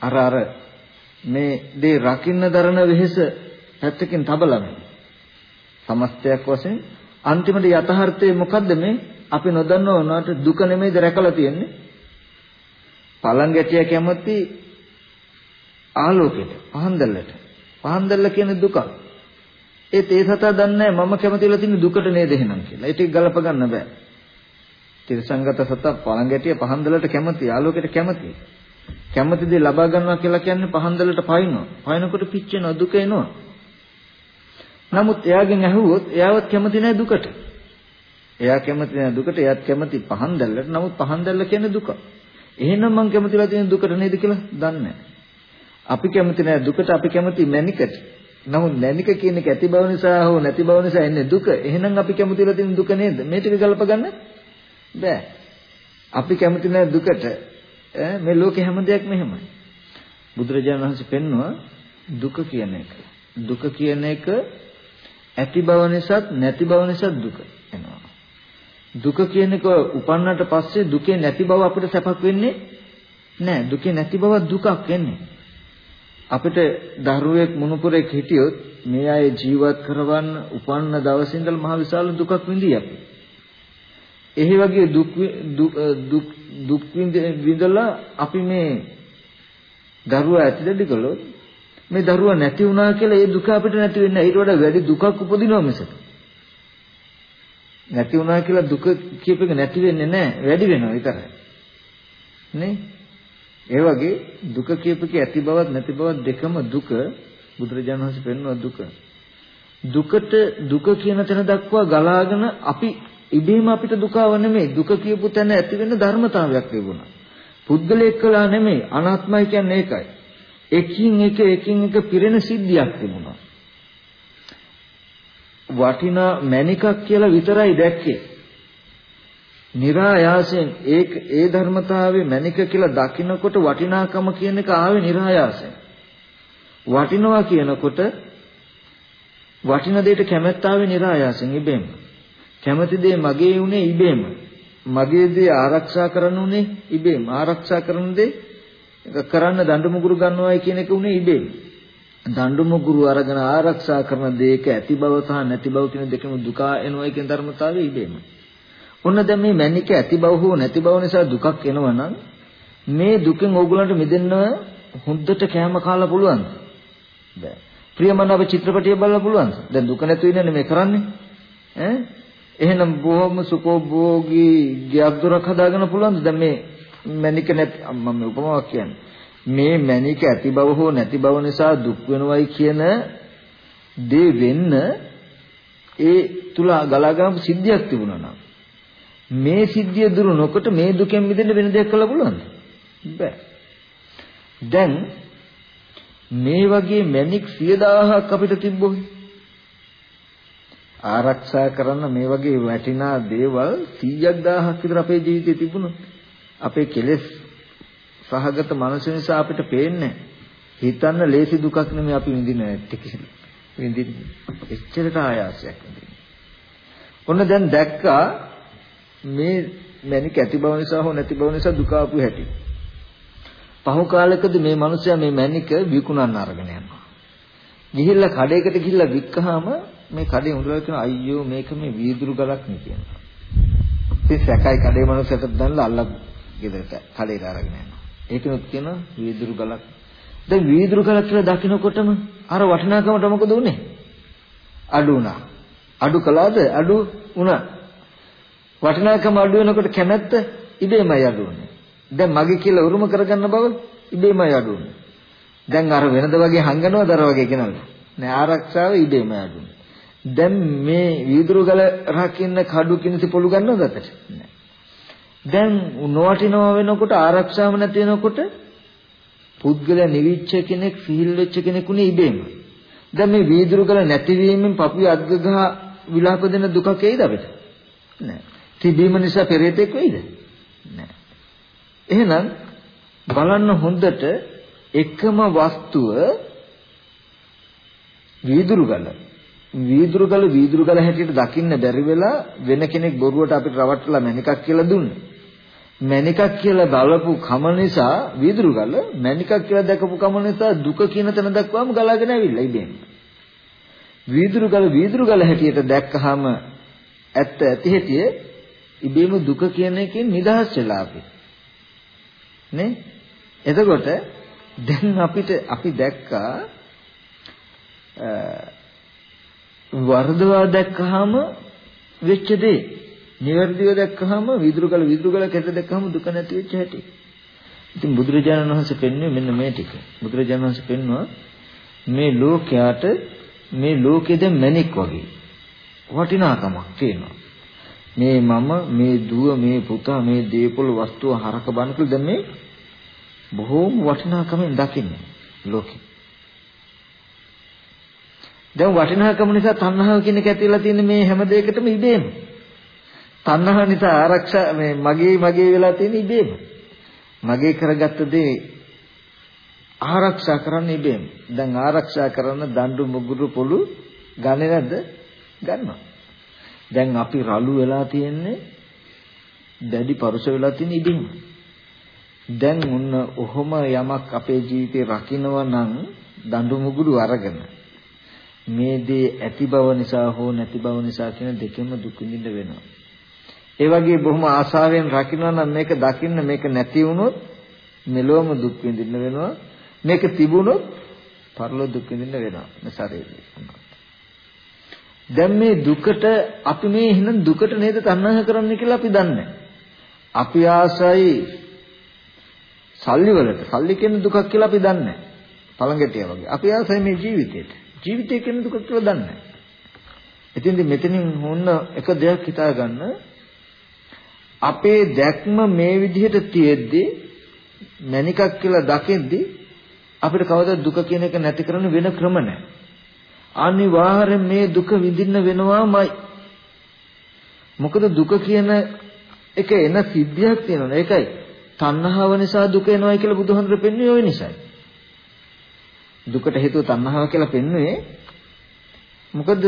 Speaker 1: අර අර මේ දේ රකින්න දරන වෙහෙස පැත්තකින් තබලම සමස්තයක් වශයෙන් අන්තිමට යථාර්ථය මොකද්ද මේ? අපි නොදන්නව උනාට දුක නෙමෙයිද රැකලා තියෙන්නේ? පළංගැටිය කැමති ආලෝකයට පහන් දැල්ලට පහන් දැල්ල කියන්නේ දුක. ඒත් ඒ සතා දන්නේ මම කැමතිලා තියෙන දුකට නේද එහෙනම් කියලා. ඒක ගලප ගන්න බෑ. තිරසංගත සතා පළංගැටිය පහන් දැල්ලට කැමති ආලෝකයට කැමති. කැමති දේ ලබා ගන්නවා කියලා කියන්නේ පහන් දැල්ලට පයින්නවා. පයින්නකොට පිච්චෙනවා දුක එනවා. නමුත් එයාගෙන් ඇහුවොත් එයාවත් කැමති නැහැ දුකට. එයා කැමති නැහැ දුකට, එයාත් කැමති පහන් දැල්ලට. නමුත් පහන් දැල්ල කියන්නේ දුක. එහෙනම් මං කැමතිලා තියෙන දුකට නේද කියලා දන්නේ අපි කැමති නැහැ දුකට, අපි කැමති මැනිකට. නමුත් මැනික කියන එක ඇති බව නිසා හෝ නැති බව නිසා එන්නේ දුක. එහෙනම් අපි කැමතිලා තියෙන දුක නේද? මේ ටික ගලප ගන්න බෑ. අපි කැමති නැහැ දුකට. මේ ලෝකේ හැම දෙයක්ම එහෙමයි. බුදුරජාණන් වහන්සේ පෙන්නවා දුක කියන එක. දුක කියන එක ඇති බව නිසාත් නැති බව නිසාත් දුක එනවා. දුක කියන එක උපන්නට පස්සේ දුකේ නැති බව අපිට සැපක් වෙන්නේ නැහැ. දුකේ නැති බව දුකක් වෙන්නේ. අපිට දරුවෙක් මුණුපුරෙක් හිටියොත් මේ අය ජීවත් කරවන්න උපන්න දවසේ ඉඳලා මහ විශාල දුකක් විඳී අපි. එහි වගේ දුක් දුක් දුක් විඳලා අපි මේ දරුවා ඇතිදෙඩි කළොත් මේ දරුවා නැති වුණා කියලා ඒ දුක අපිට නැති වෙන්නේ ඊට වඩා වැඩි දුකක් උපදිනවා මිසක. නැති වුණා කියලා දුක කියප එක නැති වෙන්නේ නැහැ වැඩි වෙනවා විතරයි. නේ? ඒ වගේ දුක කියපක ඇති බවත් නැති බවත් දෙකම දුක බුදුරජාණන් වහන්සේ පෙන්වන දුක. දුකට දුක කියන තැන දක්වා ගලාගෙන අපි ඉබේම අපිට දුකව නෙමෙයි දුක කියපු තැන ඇති වෙන ධර්මතාවයක් තිබුණා. පුද්ගලයෙක් කළා නෙමෙයි අනාත්මයි කියන්නේ ඒකයි. එකින් එක එකින් එක පිරෙන සිද්ධියක් තිබුණා. වටිනා මණිකක් කියලා විතරයි දැක්කේ. નિરાයාසයෙන් ඒක ඒ ධර්මතාවයේ මණික කියලා දකිනකොට වටිනාකම කියන එක ආවේ નિરાයාසයෙන්. වටිනවා කියනකොට වටින දෙයට කැමැත්ත ආවේ નિરાයාසයෙන් ඉබේම. කැමති දේ මගේ උනේ ඉබේම. මගේ දේ ආරක්ෂා කරන්න උනේ ඉබේම. ආරක්ෂා කරන දේ කරන්න දඬුමුගුරු ගන්නවයි කියන එක උනේ ඉබේම. දඬු මුගුරු අරගෙන ආරක්ෂා කරන දෙයක ඇති බව සහ නැති බව කියන දෙකම දුක එනවයි කියන ධර්මතාවය ඉබේම. ඔන්න දැන් මේ මැනික ඇති බව හෝ නැති බව නිසා දුකක් එනවනම් මේ දුකෙන් ඕගොල්ලන්ට මිදෙන්න හොඳට කැම කාලා පුළුවන්ද? බෑ. ප්‍රියමනාප චිත්‍රපටිය බලන්න පුළුවන්ද? දැන් දුක නැතු වෙනනේ මේ කරන්නේ. ඈ එහෙනම් බොහොම සුඛෝභෝගී ගයක් දොරක් හදාගන්න පුළුවන්ද? දැන් මේ මැනික නැති මම උපමාවක් කියන්නේ. මේ මැනික ඇති බව හෝ නැති බව නිසා දුක් වෙනවයි කියන දේ වෙන්න ඒ තුල ගලාගම සිද්ධියක් තිබුණා නම් මේ සිද්ධිය දුරු නොකොට මේ දුකෙන් මිදෙන්න වෙන දෙයක් කළ පුළුවන්ද? බෑ. දැන් මේ වගේ මැනික් 10000ක් අපිට තිබ්බොත් ආරක්ෂා කරන්න මේ වගේ වැටිනා දේවල් 100ක් 1000ක් විතර අපේ ජීවිතේ තිබුණොත් අපේ කෙලෙස් සහගත මනස නිසා අපිට පේන්නේ හිතන්න ලේසි දුකක් නෙමෙයි අපි විඳින ඇත්තේ කියලා. විඳින්නේ. එච්චරට ආයාසයක් විඳින්නේ. ඔන්න දැන් දැක්කා මේ මැනික ඇති බව නිසා හෝ නැති බව නිසා දුක ආපු හැටි. පහු කාලෙකදී මේ මිනිසයා මේ මැනික විකුණන්න අරගෙන යනවා. ගිහිල්ලා කඩේකට ගිහිල්ලා වික්කහම මේ කඩේ උඳලා කියන අයියෝ මේක මේ වීදුරු ගලක් නේ කියනවා. ඉතින් සැකයි කඩේ මිනිසට දැන්ලා අල්ලග ගෙදරට කඩේට අරගෙන යනවා. ඒකනොත් කියන වීදුරු ගලක්. දැන් වීදුරු ගලක් කියලා දකින්නකොටම අර වටිනාකමට මොකද උනේ? අඩු වුණා. අඩු කළාද? අඩු වුණා. වටිනාකම අඩු වෙනකොට කැමැත්ත ඉබේමයි අඩු වෙන්නේ. දැන් මගේ කියලා උරුම කරගන්න බව ඉබේමයි අඩු වෙන්නේ. දැන් අර වෙනද වගේ හංගනවද අර වගේ කෙනාලා? නෑ ආරක්ෂාව ඉබේමයි අඩු වෙන්නේ. දැන් මේ වීදුරු ගල රකින්න කඩු කිනිසි පොළු ගන්නවද අතට? නෑ. දැන් නොවටිනවා වෙනකොට ආරක්ෂාව නැති වෙනකොට පුද්ගලයා නිවිච්ච කෙනෙක් සිහිල් වෙච්ච කෙනෙකුනේ ඉබේම. දැන් මේ වීදුරු ගල නැතිවීමෙන් පපුවේ අද්ගගහ විලාප දෙන දුකක් එයිද අපිට? නෑ. තිබීම නිසා පෙරේතෙක් වෙයිද? නෑ. එහෙනම් බලන්න හොඳට එකම වස්තුව වීදුරු ගල වීදුරු ගල වීදුරු ගල හැටියට දකින්න බැරි වෙලා වෙන කෙනෙක් බොරුවට අපිට රවට්ටලා මැනිකක් කියලා දුන්නේ. මැනිකක් කියලා බලපු කම නිසා වීදුරු ගල මැනිකක් කියලා දැකපු කම නිසා දුක කියන තැන දක්වාම ගලාගෙන ඇවිල්ලා ඉබේම. වීදුරු ගල වීදුරු ගල හැටියට දැක්කහම ඇත්ත ඇති හැටියේ ඉබේම දුක කියන එකෙන් නිදහස් වෙලා අපි. නේ? එතකොට දැන් අපිට අපි දැක්කා වර්ධවා දැක්කහම වෙච්ච දේ නිවැරදිව දැක්කහම විදුරු කල විදුරු කල කැට දැක්කහම දුක නැති වෙච්ච හැටි. ඉතින් බුදුරජාණන් වහන්සේ පෙන්වන්නේ මෙන්න මේ ටික. බුදුරජාණන් වහන්සේ පෙන්වුවා මේ ලෝකයට මේ ලෝකෙද මැණික් වගේ වටිනාකමක් තියෙනවා. මේ මම මේ දුව මේ පුතා මේ දීපොළ වස්තුව හරක බණකල දැන් මේ බොහෝම වටිනාකමෙන් දකින්නේ ලෝකෙ. දැන් වටිනාකම නිසා තණ්හාව කියන එක ඇතිලා තියෙන මේ හැම දෙයකටම ඉබේම. තණ්හාව නිසා ආරක්ෂා මේ මගේ මගේ වෙලා තියෙන ඉබේම. මගේ කරගත්ත දේ ආරක්ෂා කරන්න ඉබේම. දැන් ආරක්ෂා කරන දඬු මුගුරු පොළු ගන්නේ නැද්ද? ගන්නවා. දැන් අපි රළු වෙලා තියෙන්නේ දැඩි පරුස වෙලා තියෙන ඉබේම. දැන් මුන්න ඔහොම යමක් අපේ ජීවිතේ රකින්නවා නම් දඬු මුගුරු අරගෙන මේ දේ ඇති බව නිසා හෝ නැති බව නිසා කියන දෙකෙම දුක් විඳින්න වෙනවා. ඒ වගේ බොහොම ආශාවෙන් රකින්නවා නම් මේක දකින්න මේක නැති වුණොත් මෙලොවම දුක් විඳින්න වෙනවා. මේක තිබුණොත් පරලෝ දුක් විඳින්න වෙනවා. මේ ශරීරය. දැන් මේ දුකට අපි මේ එහෙනම් දුකට නේද තණ්හා කරන්නේ කියලා අපි දන්නේ. අපි ආසයි සල්ලි වලට සල්ලි කියන දුකක් කියලා අපි දන්නේ. පළඟටිය වගේ. අපි ආසයි මේ ජීවිතේට. ජීවිතය කියන දුක කියලා දන්නේ නැහැ. ඉතින් මෙතනින් හොන්න එක දෙයක් හිතා ගන්න අපේ දැක්ම මේ විදිහට තියෙද්දි මණිකක් කියලා දකිද්දි අපිට කවදා දුක කියන එක නැති කරන්න වෙන ක්‍රම නැහැ. අනිවාර්යෙන් මේ දුක විඳින්න වෙනවාමයි. මොකද දුක කියන එක එන සිද්ධියක් තියෙනවා. ඒකයි තණ්හාව නිසා දුක එනවයි කියලා බුදුහාමුදුරු පෙන්වන්නේ ওই නිසායි. දුකට හේතුව තණ්හාව කියලා පෙන්වුවේ මොකද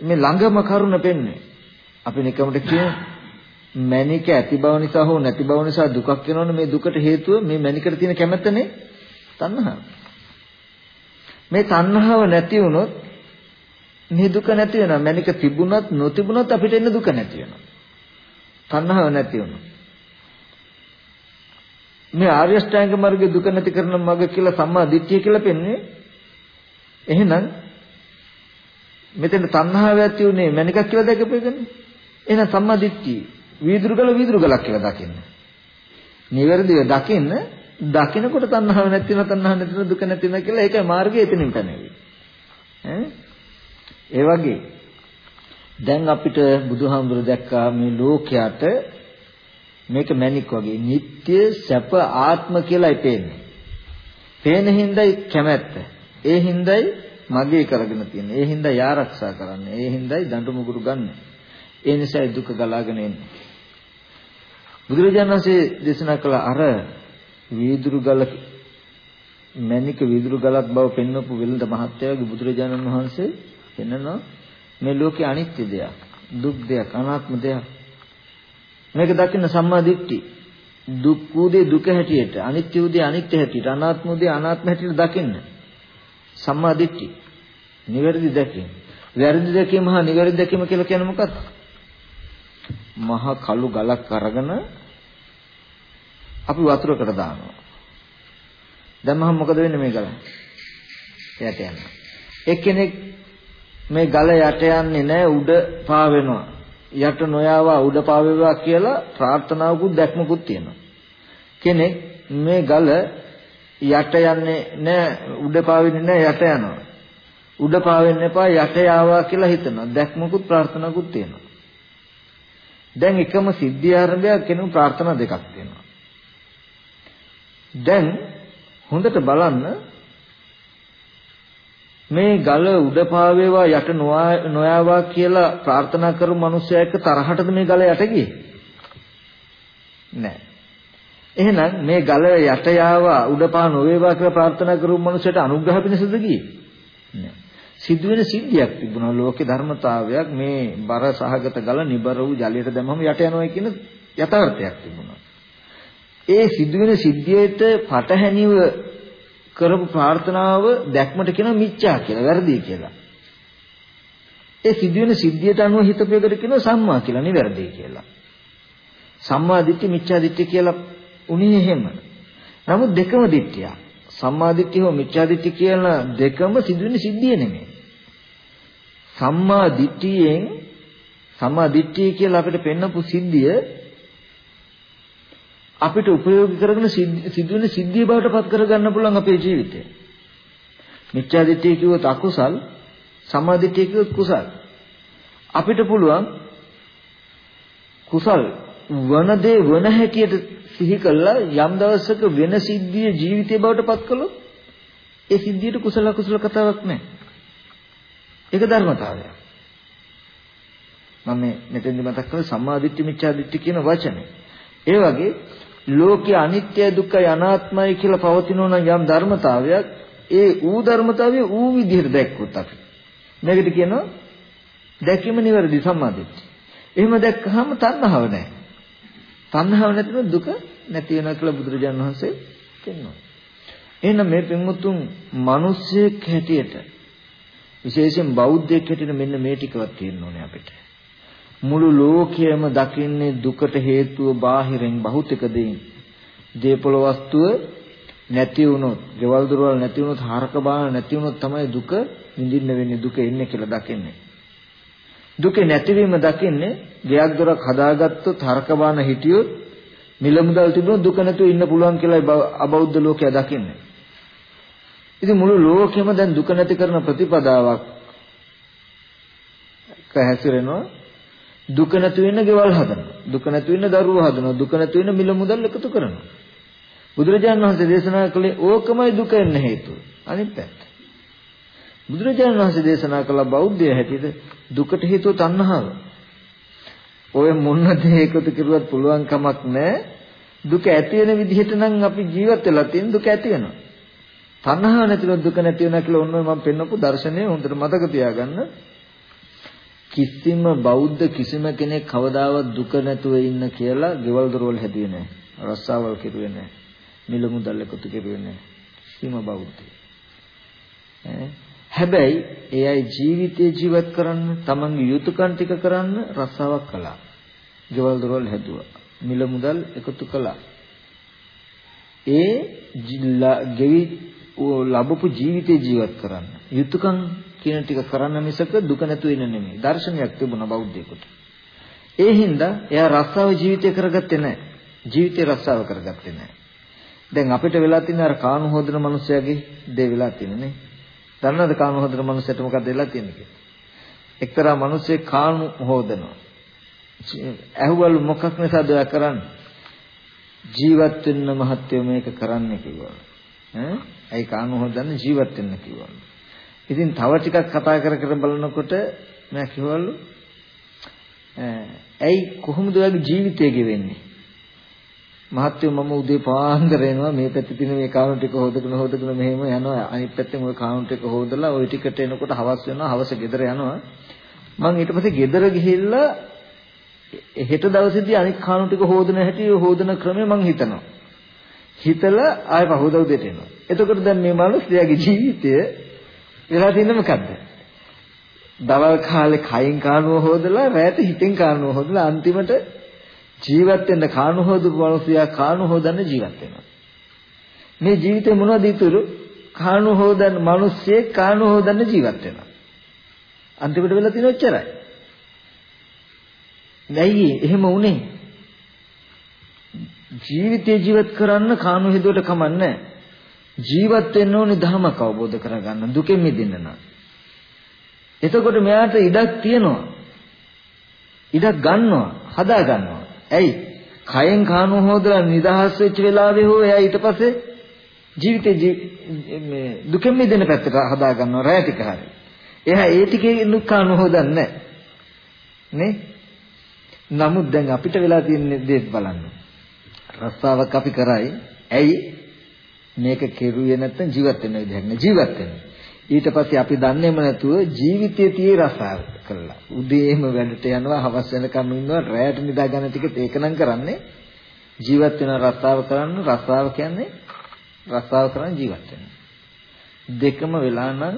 Speaker 1: මේ ළඟම කරුණ පෙන්වන්නේ අපි නිකමට කියන මැනික ඇති බව නිසා හෝ නැති බව නිසා දුකක් වෙනවනේ මේ දුකට හේතුව. මේ මැනිකට තියෙන කැමැත්තනේ තණ්හාව. මේ තණ්හාව නැති වුණොත් මේ දුක නැති වෙනවා. මැනික තිබුණත් නොතිබුණත් අපිට එන්න දුක නැති වෙනවා. තණ්හාව නැති වුණොත්. මේ ආර්ය ශ්‍රැංග මාර්ගයේ දුක නැති කරන මඟ කියලා සම්මා දිට්ඨිය කියලා පෙන්වන්නේ. එහෙනම් මෙතන තණ්හාව ඇති උනේ මණිකක් කියලා දැකපෙන්නේ. එහෙනම් සම්මා දිට්ඨිය වීදුරු ගල වීදුරු ගලක් කියලා දකින්න. නිවැරදිව දකින්න දකිනකොට තණ්හාව නැති වෙන තණ්හාව නැති වෙන දුක නැති වෙන කියලා ඒකයි මාර්ගය එතනින් පැනෙන්නේ. ඈ ඒ වගේ දැන් අපිට බුදුහාමුදුර දැක්කා මේ ලෝකයට මේක මැණික් වගේ නিত্য සැප ආත්ම කියලායි පේන්නේ. පේන හිඳයි කැමැත්ත. ඒ හිඳයි මගේ කරගෙන තියෙන්නේ. ඒ හිඳයි ආරක්ෂා කරන්නේ. ඒ හිඳයි දඬු මුගුරු ගන්න. ඒ නිසායි දුක ගලාගෙන එන්නේ. බුදුරජාණන් වහන්සේ දේශනා කළ අර වීදුරු ගල මැණික වීදුරු ගලක් බව පෙන්වපු වෙළඳ මහත්යාගේ බුදුරජාණන් වහන්සේ පෙන්වනවා මේ ලෝකේ අනිත්‍ය දෙයක්, දුක් දෙයක්, අනාත්ම දෙයක්. මේක දකින්න සම්මා දිට්ඨි. දුක් උදේ දුක හැටියට, අනිත්‍ය උදේ අනිත්‍ය හැටියට, අනාත්ම උදේ අනාත්ම හැටියට දකින්න. සම්මා දිට්ඨි. නිවැරදි දැකීම. වැරදි දැකීම හා නිවැරදි දැකීම කියලා කියන්නේ මොකක්ද? මහා කළු ගලක් අරගෙන අපි වතුරකට දානවා. දැන් මම මොකද වෙන්නේ මේ ගල? යට යනවා. එක්කෙනෙක් මේ ගල යට යන්නේ නැහැ උඩ පා වෙනවා. යට නොයාවා උඩ පා වේවා කියලා ප්‍රාර්ථනාවකුත් දැක්මකුත් තියෙනවා. කෙනෙක් මේ ගල යට යන්නේ නැහැ උඩ පාවෙන්නේ නැහැ යට යනවා. උඩ පාවෙන්න එපා යට යාවා කියලා හිතනවා. දැක්මකුත් ප්‍රාර්ථනාවකුත් තියෙනවා. දැන් එකම සිද්ධිය ආරම්භයක් කෙනෙකු ප්‍රාර්ථනා දෙකක් තියෙනවා. දැන් හොඳට බලන්න මේ ගල උඩ පාවේවා යට නොයාවා කියලා ප්‍රාර්ථනා කරු මිනිස්සයා එක්ක තරහටද මේ ගල යට ගියේ? නෑ. එහෙනම් මේ ගල යට යාවා උඩ පා නොවේවා කියලා ප්‍රාර්ථනා කරු මිනිස්සයාට අනුග්‍රහ පිණිසද ගියේ? නෑ. සිදුවෙන සිද්ධියක් තිබුණා ලෝකේ ධර්මතාවයක් මේ බර සහගත ගල නිබර වූ ජලයට දැම්මම යට යනවා කියන යථාර්ථයක් තිබුණා. ඒ සිදුවෙන සිද්ධියට පටහැනිව කරපු ප්‍රාර්ථනාව දැක්මට කියන මිච්ඡා කියලා වැරදි කියලා. ඒ සිදුවෙන සිද්ධියට අනුව හිතපෙකට කියන සම්මා කියලා නිවැරදි කියලා. සම්මා දිට්ඨි මිච්ඡා දිට්ඨි කියලා උනේ එහෙම. නමුත් දෙකම දිට්ඨිය. සම්මා දිට්ඨිය හෝ මිච්ඡා දිට්ඨිය කියන දෙකම සිදුවෙන සිද්ධිය නෙමෙයි. සම්මා දිට්ඨියෙන් සම්මා දිට්ඨිය කියලා අපිට පෙන්වපු සිද්ධිය අපිට උපයෝගී කරගෙන සිදුවෙන සිද්ධිය බවට පත් කරගන්න පුළුවන් අපේ ජීවිතය. මිත්‍යා දිට්ඨිය කිව්වොත් අකුසල්, සම්මා දිට්ඨිය කිව්වොත් කුසල්. අපිට පුළුවන් කුසල් වන දේ වන හැටියට සිහි කළා යම් දවසක වෙන සිද්ධිය ජීවිතය බවට පත් කළොත් ඒ සිද්ධියට කුසල අකුසල කතාවක් නැහැ. ඒක ධර්මතාවයක්. මම මෙතෙන්දි මතක් කළා සම්මා දිට්ඨි මිච්ඡා දිට්ඨි කියන වචනේ. ඒ වගේ ලෝකයේ අනිත්‍ය දුක්ඛය අනාත්මයි කියලා පවතිනවා නම් යම් ධර්මතාවයක් ඒ ඌ ධර්මතාවය ඌ විදිහට දැක්කොත් අපි මේකට කියනවා දැකීම නිවැරදි සම්මාදිට්ඨිය. එහෙම දැක්කහම තණ්හාව නැහැ. තණ්හාව නැතිව දුක නැති වෙනවා කියලා බුදුරජාණන් වහන්සේ කියනවා. එහෙනම් මේ පින්වුතුන් මිනිස්සෙක් හැටියට විශේෂයෙන් බෞද්ධයෙක් හැටියට මෙන්න මේ ටිකවත් තියෙන්න ඕනේ අපිට. මුළු ලෝකයම දකින්නේ දුකට හේතුව බාහිරින් භෞතික දෙයින්. දීපල වස්තුව නැති වුණොත්, ගෙවල් දොරවල් නැති වුණොත්, හරක බාන නැති වුණොත් තමයි දුක විඳින්න වෙන්නේ, දුක එන්නේ කියලා දකින්නේ. දුකේ නැතිවීම දකින්නේ ගෙයක් දොරක් හදාගත්තොත්, හරක බාන හිටියොත්, මිල මුදල් තිබුණොත් දුක නැතුව ඉන්න පුළුවන් කියලා අබෞද්ධ ලෝකයා දකින්නේ. ඉතින් මුළු ලෝකෙම දැන් දුක නැති කරන ප්‍රතිපදාවක් කැහැසිරෙනවා දුක නැති වෙන්න ගෙවල් හදනවා. දුක නැති වෙන්න දරුවෝ හදනවා. දුක නැති වෙන්න මිල මුදල් එකතු කරනවා. බුදුරජාණන් වහන්සේ දේශනා කළේ ඕකමයි දුක එන්න හේතුව. අනිත් පැත්ත. බුදුරජාණන් වහන්සේ දේශනා කළ බෞද්ධය හැටියට දුකට හේතුව තණ්හාව. ඔය මොන දේ එකතු කරුවත් පුළුවන් කමක් නැහැ. දුක ඇති වෙන විදිහට නම් අපි ජීවත් වෙලා තියෙන දුක ඇති වෙනවා. තණ්හාව නැතිව දුක නැති වෙනවා කියලා ඔන්න මම පෙන්නපු දර්ශනය හොඳට මතක තියාගන්න. කිසිම බෞද්ධ කිසිම කෙනෙක් කවදාවත් දුක නැතුව ඉන්න කියලා ගෙවල් දොරවල් හැදුවේ නැහැ. රස්සාවල් කෙරුවේ නැහැ. මිල මුදල් එකතු කෙරුවේ නැහැ. කිසිම බෞද්ධයෙක්. හැබැයි ඒ අය ජීවිතේ ජීවත් කරන්න තමන්ගේ යුතුයකම් ටික කරන්න රස්සාවක් කළා. ගෙවල් දොරවල් හැදුවා. මිල මුදල් එකතු කළා. ඒ ගෙවි ලැබපු ජීවිතේ ජීවත් කරන්න. යුතුයකම් කියන ටික කරන්න මිසක දුක නැතු වෙන නෙමෙයි. දර්ශනයක් තිබුණා බෞද්ධයෙකුට. ඒ හින්දා එයා රස්සාව ජීවිතය කරගත්තේ නැහැ. ජීවිතේ රස්සාව කරගත්තේ නැහැ. දැන් අපිට වෙලා තියෙන අර කාණු හොදන මිනිස්සයාගේ දේ වෙලා තියෙනනේ. දන්නවද කාණු හොදන මිනිස්සට මොකද වෙලා තියෙන්නේ කියලා? එක්තරා මිනිස්සෙක් කාණු හොදනවා. ඇහුවලු මොකක් නිසාද ඔයා කරන්නේ? ජීවත් වෙන්න මහත්යෝ මේක කරන්න කිව්වා. ඈ? ඇයි කාණු හොදන්න ජීවත් වෙන්න කිව්වා. ඉතින් තව ටිකක් කතා කර කර බලනකොට මම කිව්වලු ඇයි කොහොමද ඔයාගේ ජීවිතය ගෙවෙන්නේ? මහත්යෝ මම උදේ පාන්දර එනවා මේ පැත්තේ තියෙන මේ කාවුන්ට් එක හොදගෙන හොදගෙන මෙහෙම යනවා අනිත් පැත්තෙන් ওই කාවුන්ට් එක හොදලා ওই ටිකට එනකොට හවස් වෙනවා හවස ගෙදර යනවා මම ඊට පස්සේ ගෙදර ගිහිල්ලා හෙට දවසේදී අනිත් කාවුන්ට් එක හොදන හැටි හොදන ක්‍රමය මම හිතනවා හිතලා ආයෙ පහුවද උදේට එනවා එතකොට දැන් මේ මිනිස්යාගේ ජීවිතය වෙලා තියෙන්නේ මොකද්ද? දවල් කාලේ කයින් කානුව හොදලා රැට හිතෙන් කානුව හොදලා අන්තිමට ජීවත් වෙන්න කානු හොදපු මිනිසයා කානු හොදන්න ජීවත් වෙනවා. මේ ජීවිතේ මොනවද ඉතුරු? කානු හොදන්න මිනිස්සේ කානු හොදන්න ජීවත් වෙනවා. අන්තිමට වෙලා තියෙන ඔච්චරයි. නැයි එහෙම උනේ. ජීවිතේ ජීවත් කරන්න කානු හදුවට කමන්නේ ජීවත් වෙන්න ඕනේ ධර්මක අවබෝධ කරගන්න දුකෙන් මිදෙන්න නම්. එතකොට මෙයාට ඉඩක් තියෙනවා. ඉඩක් ගන්නවා, හදා ගන්නවා. ඇයි? කයෙන් කානුව හොදලා නිදහස් වෙච්ච වෙලාවේ හෝ එයා ඊට පස්සේ ජීවිතේ මේ දුකෙන් මිදෙන පැත්තට හදා ගන්නවා රැය ටික හරි. එයා ඒ ටිකේ දුක්ඛ නොහොදන්නේ නේ? නමුත් දැන් අපිට වෙලා තියෙන දේ බලන්න. රස්සාවක් අපි කරයි. ඇයි? මේක කෙරුවේ නැත්නම් ජීවත් වෙන්න විදිහක් නෑ ජීවත් වෙන්න. ඊට පස්සේ අපි දන්නේම නැතුව ජීවිතයේ tie රසාව කළා. උදේම වැඩට යනවා, හවස වෙනකම් ඉන්නවා, රැයට නිදා ගන්න ටික ඒකනම් කරන්නේ. ජීවත් වෙන රස්සාව කරන්න රස්සාව කියන්නේ රස්සාව කරන් ජීවත් වෙන. දෙකම වෙලා නම්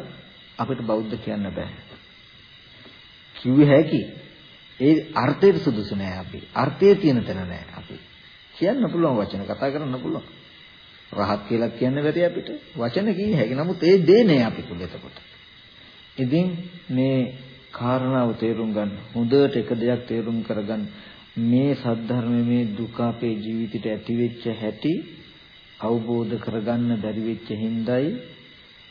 Speaker 1: අපිට බෞද්ධ කියන්න බෑ. කිව්වේ හැකි. ඒ අර්ථයට සුදුසු නෑ අපි. අර්ථයේ තියෙන තැන නෑ අපි. කියන්න පුළුවන් වචන කතා කරන්න පුළුවන්. රහත් කියලා කියන්න බැරි අපිට. වචන කිය හැකි. නමුත් ඒ දේ නෑ අපි තුල එතකොට. ඉතින් මේ කාරණාව තේරුම් ගන්න. හොඳට එක දෙයක් තේරුම් කරගන්න. මේ සද්ධර්මයේ මේ දුක අපේ ජීවිතයට ඇති වෙච්ච හැටි අවබෝධ කරගන්න බැරි වෙච්ච හිඳයි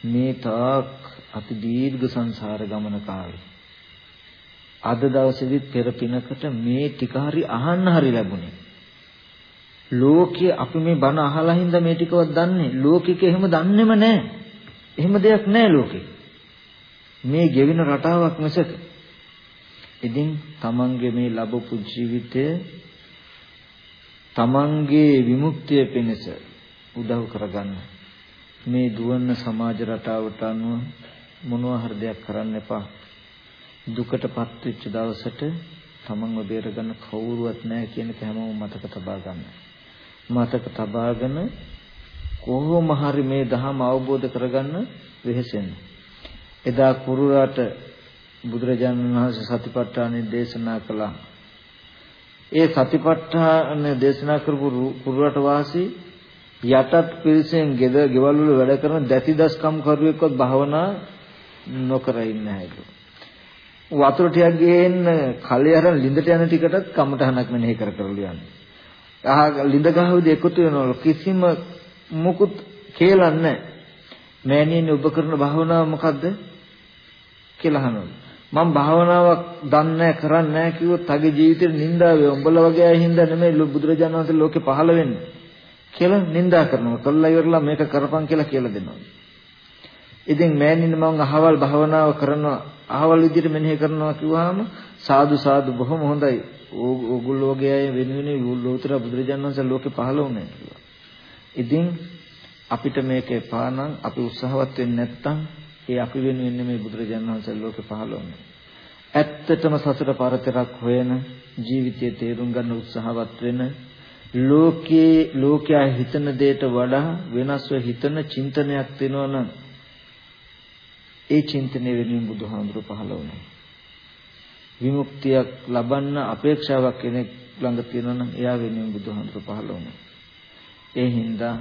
Speaker 1: මේ තාක් අති දීර්ඝ සංසාර ගමන කාලේ අද දවසේදී පෙර පිනකට මේ ටික හරි අහන්න හරි ලැබුණේ ලෝකයේ අපි මේ බණ අහලා හින්දා මේ ටිකවත් දන්නේ ලෝකික එහෙම දන්නේම නැහැ එහෙම දෙයක් නැහැ ලෝකේ මේ ගෙවෙන රටාවක් මිසක ඉතින් තමන්ගේ මේ ලැබපු ජීවිතය තමන්ගේ විමුක්තිය පිණිස උදව් කරගන්න. මේ දුවන සමාජ රටාවට අනුව මොනවා හරි දෙයක් කරන්න එපා. දුකටපත් වෙච්ච දවසට තමන්ව බේරගන්න කවුරුවත් නැහැ කියන එක හැමෝම මතක තබා ගන්න. මතක තබාගෙන කොහොම හරි මේ ධහම අවබෝධ කරගන්න වෙහෙසෙන්න. එදා කුරුරාට බුදුරජාණන් වහන්සේ සතිපට්ඨානෙ දේශනා කළා. ඒ සතිපට්ඨාන දේශනා කරපු කුරුරට වාසී යටත් පිරිසෙන් ගෙද ගෙවල් වල වැඩ කරන දැතිදස්කම් කරුවෙක්වත් භාවනා නොකර ඉන්නේ නැහැ. වතුර ටිකක් ගේන්න කලේ අරන් ලිඳට යන ටිකටත් කමටහනක් මෙනෙහි කර කර ලියන්නේ. අහ ලිඳ ගහවදී එකතු වෙනවලු කිසිම මුකුත් කියලා නැහැ. මෑණියනි ඔබ කරන භාවනාව මොකද්ද කියලා අහනවලු. මම භාවනාවක් දන්නේ කරන්නේ නැහැ කිව්වොත් තගේ ජීවිතේ නින්දා වේ. උඹලා වගේ අය හින්දා නෙමෙයි බුදුරජාණන් වහන්සේ ලෝකේ පහළ වෙන්නේ. කියලා නින්දා කරනවා. කළා ඉවරලා මේක කරපන් කියලා කියලා දෙනවා. ඉතින් මෑණින් මම අහවල් භාවනාව කරනවා අහවල් විදිහට මෙනෙහි කරනවා කිව්වහම සාදු සාදු බොහොම හොඳයි. ඕගොල්ලෝ වගේ අය වෙනුවෙන් ලෝතර බුදුරජාණන් වහන්සේ ලෝකේ පහළ වුණේ කියලා. ඉතින් අපිට මේක එපා නම් අපි උත්සාහවත් වෙන්නේ නැත්නම් ඒ අපි වෙනුවෙන් නෙමෙයි බුදුරජාණන් වහන්සේ ලෝකේ පහළ වුණේ. ඇත්තටම සසර පරතරක් හොයන ජීවිතයේ තේරුම් ගන්න උත්සාහවත් වෙන ලෝකයේ ලෝකයා හිතන දෙයට වඩා වෙනස්ව හිතන චින්තනයක් තියෙනවා නම් ඒ චින්තනය වෙනුවෙන් බුදුහාමුදුරු පහළ වුණා. විමුක්තියක් ලබන්න අපේක්ෂාවක් කෙනෙක් ළඟ තියෙනවා නම් එයා වෙනුවෙන් බුදුහාමුදුරු පහළ වුණා. ඒ හින්දා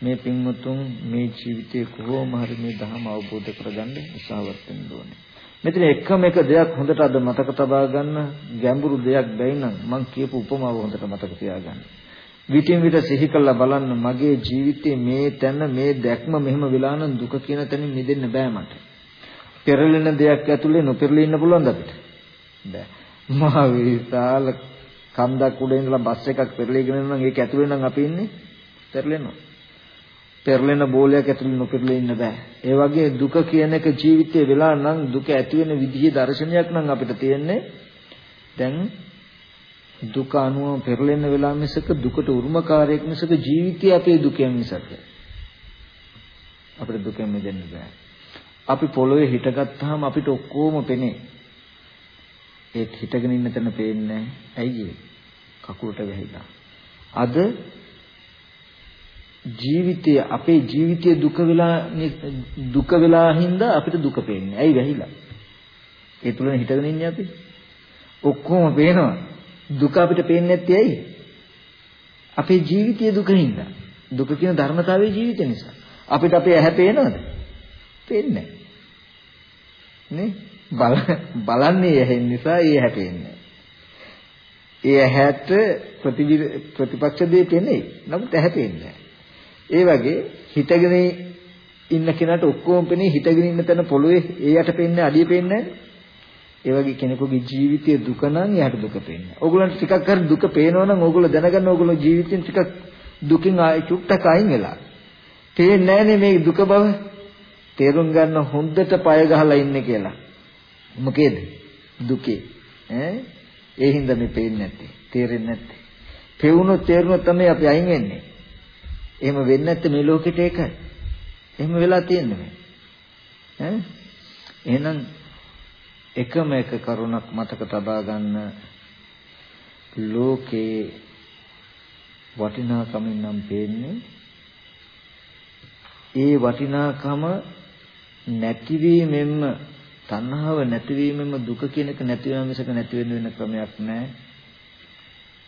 Speaker 1: මේ පින්වතුන් මේ ජීවිතේ කොහොම හරි මේ ධර්ම අවබෝධ කරගන්න උත්සාහවත් වෙන්න ඕනේ. මෙතන එකම එක දෙයක් හොඳට අද මතක තබා ගන්න ගැඹුරු දෙයක් බැයි නම් මම කියපු උපමාව හොඳට මතක තියාගන්න. විටින් විට සිහි කළා බලන්න මගේ ජීවිතේ මේ තැන මේ දැක්ම මෙහෙම වෙලා නම් දුක කියන තැනින් මිදෙන්න බෑ මට. පෙරලෙන දෙයක් ඇතුලේ නොපෙරළී ඉන්න පුළුවන්ද අපිට? බෑ. මහා විශාල කන්දක් උඩ ඉඳලා බස් එකක් පෙරලීගෙන යනවා නම් ඒක ඇතුලේ නම් අපි ඉන්නේ පෙරලෙනවා. පෙරලෙන බෝලයක් ඇතුළේ නොපෙරළෙ ඉන්න බෑ. ඒ වගේ දුක කියන එක ජීවිතේ වෙලා නම් දුක ඇති වෙන විදිහේ දර්ශනයක් නම් අපිට තියෙන්නේ දැන් දුක අනුව පෙරලෙන්න වෙලා මිසක දුකට උරුමකාරයක් මිසක ජීවිතය අපේ දුකෙන් මිසක අපිට දුකෙන් මිදෙන්න බෑ. අපි පොළොවේ හිටගත්තාම අපිට ඔක්කොම පෙනේ. ඒත් හිටගෙන ඉන්න තැන පේන්නේ ඇයි කකුලට වැහිලා. අද ජීවිතය අපේ ජීවිතයේ දුක වෙලා දුක වෙලා හින්දා අපිට දුක පේන්නේ. ඇයි වැහිලා? ඒ තුලනේ හිටගෙන ඉන්නේ අපි. ඔක්කොම පේනවා. දුක අපිට පේන්නේ නැත්තේ ඇයි? අපේ ජීවිතයේ දුක හින්දා. දුක කියන ධර්මතාවයේ ජීවිතය නිසා. අපිට අපේ ඇහැ පේනවද? පේන්නේ නේ? බල බලන්නේ ඇහෙන් නිසා ඒ ඇහැ පේන්නේ. ඒ ඇහැට ප්‍රතිපක්ෂ දෙය පේන්නේ. නමුත් ඇහැ පේන්නේ නැහැ. ඒ වගේ හිතගෙන ඉන්න කෙනාට ඔක්කොම පෙනේ හිතගෙන ඉන්න තැන පොළොවේ ඒ යට පෙන්නේ අඩිය පෙන්නේ ඒ වගේ කෙනෙකුගේ ජීවිතයේ දුක නම් එයාට දුක පේන්නේ. ඕගොල්ලන්ට ටිකක් හරි දුක පේනවා නම් ඕගොල්ලෝ දැනගන්න ඕගොල්ලෝ ජීවිතෙන් ටිකක් දුකින් ආයි චුට්ටක් අයින් වෙලා. තේන්නේ නැහනේ මේ දුක බව. තේරුම් ගන්න හොඳට පය ගහලා ඉන්නේ කියලා. මොකේද? දුකේ. ඈ ඒ හින්දා මේ පේන්නේ නැත්තේ. තේරෙන්නේ නැත්තේ. පෙවුනොත් තේරුනොත් තමයි අපි අයින් වෙන්නේ. එහෙම වෙන්නේ නැත්te මේ ලෝකෙට ඒක. එහෙම වෙලා තියෙන්නේ මේ. ඈ එහෙනම් එකම එක කරුණක් මතක තබා ගන්න ලෝකේ වටිනාකමින් නම් පේන්නේ ඒ වටිනාකම නැතිවීමෙන්ම තණ්හාව නැතිවීමෙන්ම දුක කියන එක නැති වෙන මිසක නැති වෙන්න වෙන ක්‍රමයක් නැහැ.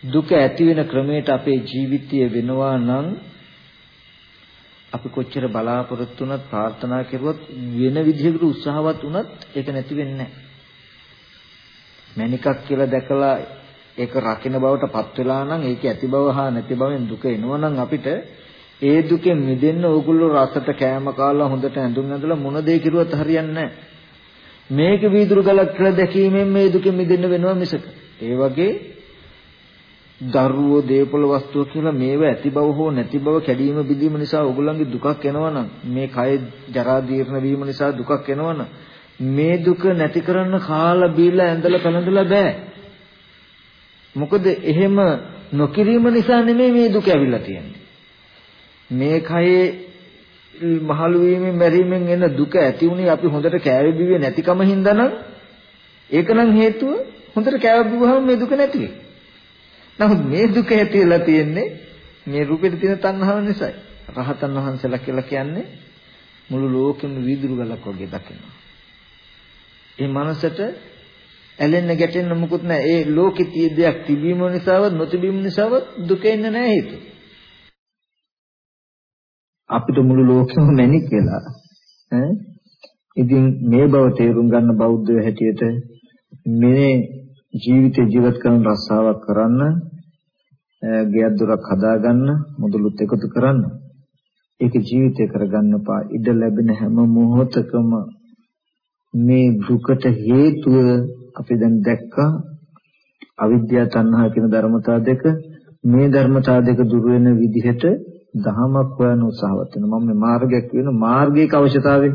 Speaker 1: දුක ඇති වෙන ක්‍රමයට අපේ ජීවිතය වෙනවා නම් අපි කොච්චර බලාපොරොත්තු වුණත් ප්‍රාර්ථනා කරුවත් වෙන විදිහකට උත්සාහවත් වුණත් ඒක නැති වෙන්නේ නැහැ. මණිකක් කියලා දැකලා ඒක රකින්න බවට පත් වෙලා නම් ඒක ඇති බව හා නැති බවෙන් දුක එනවා නම් අපිට ඒ දුකෙන් මිදෙන්න ඕගොල්ලෝ රසට කෑම කාලා හොඳට ඇඳුම් ඇඳලා මොන දේ කිරුවත් හරියන්නේ මේක වීදුරු ගලක් කියලා දැකීමෙන් මේ දුකෙන් මිදෙන්න වෙනවා මිසක. ඒ වගේ දරුවෝ දේපොළ වස්තුව කියලා මේව ඇති බව හෝ නැති බව කැඩීම බිඳීම නිසා ඕගොල්ලන්ගේ දුකක් එනවනම් මේ කය ජරා දීර්ණ වීම නිසා දුකක් එනවනම් මේ දුක නැති කරන්න කාලා බීලා ඇඳලා පැනඳලා බෑ. මොකද එහෙම නොකිරීම නිසා නෙමෙයි මේ දුක ඇවිල්ලා තියෙන්නේ. මේ කයේ මහලු වීමෙන් මැරීමෙන් එන දුක ඇති උනේ අපි හොඳට කෑවේ බිව්වේ නැතිකම හින්දා නම් ඒක නම් හේතුව හොඳට කෑව බිව්වහම මේ දුක නැති වෙයි. නමුත් මේ දුක ඇතිලා තියෙන්නේ මේ රූපෙට තියෙන තණ්හාව නිසායි. රහතන් වහන්සේලා කියලා කියන්නේ මුළු ලෝකෙම වීදුරු ගලක් වගේ දකිනවා. ඒ මනසට ඇලෙන්න ගැටෙන්න මුකුත් නැහැ. ඒ ලෝකෙ තියෙන දෙයක් තිබීම නිසාවත් නොතිබීම නිසාවත් දුක එන්නේ නැහැ හේතුව. අපිට මුළු ලෝකෙම මැනි කියලා ඈ? ඉතින් මේ බව තේරුම් ගන්න බෞද්ධය හැටියට මේ ජීවිතේ ජීවත් කරන රස්සාවක් කරන්න ගෙයක් දොරක් හදාගන්න මුදලුත් එකතු කරන්න. ඒක ජීවිතේ කරගන්න පා ඉඩ ලැබෙන හැම මොහොතකම මේ දුකට හේතුව අපි දැන් දැක්කා. අවිද්‍යාව තණ්හා කියන ධර්මතා දෙක. මේ ධර්මතා දෙක දුර වෙන විදිහට දහමක් හොයන උත්සාහවත් වෙනවා. මම මේ මාර්ගයක් කියන මාර්ගයක අවශ්‍යතාවය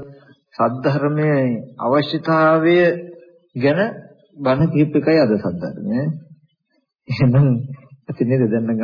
Speaker 1: සද්ධර්මයේ අවශ්‍යතාවය ගැන බණ කීප එකයි අද සද්ධර්මය. එහෙනම් ඇති නේද දැන්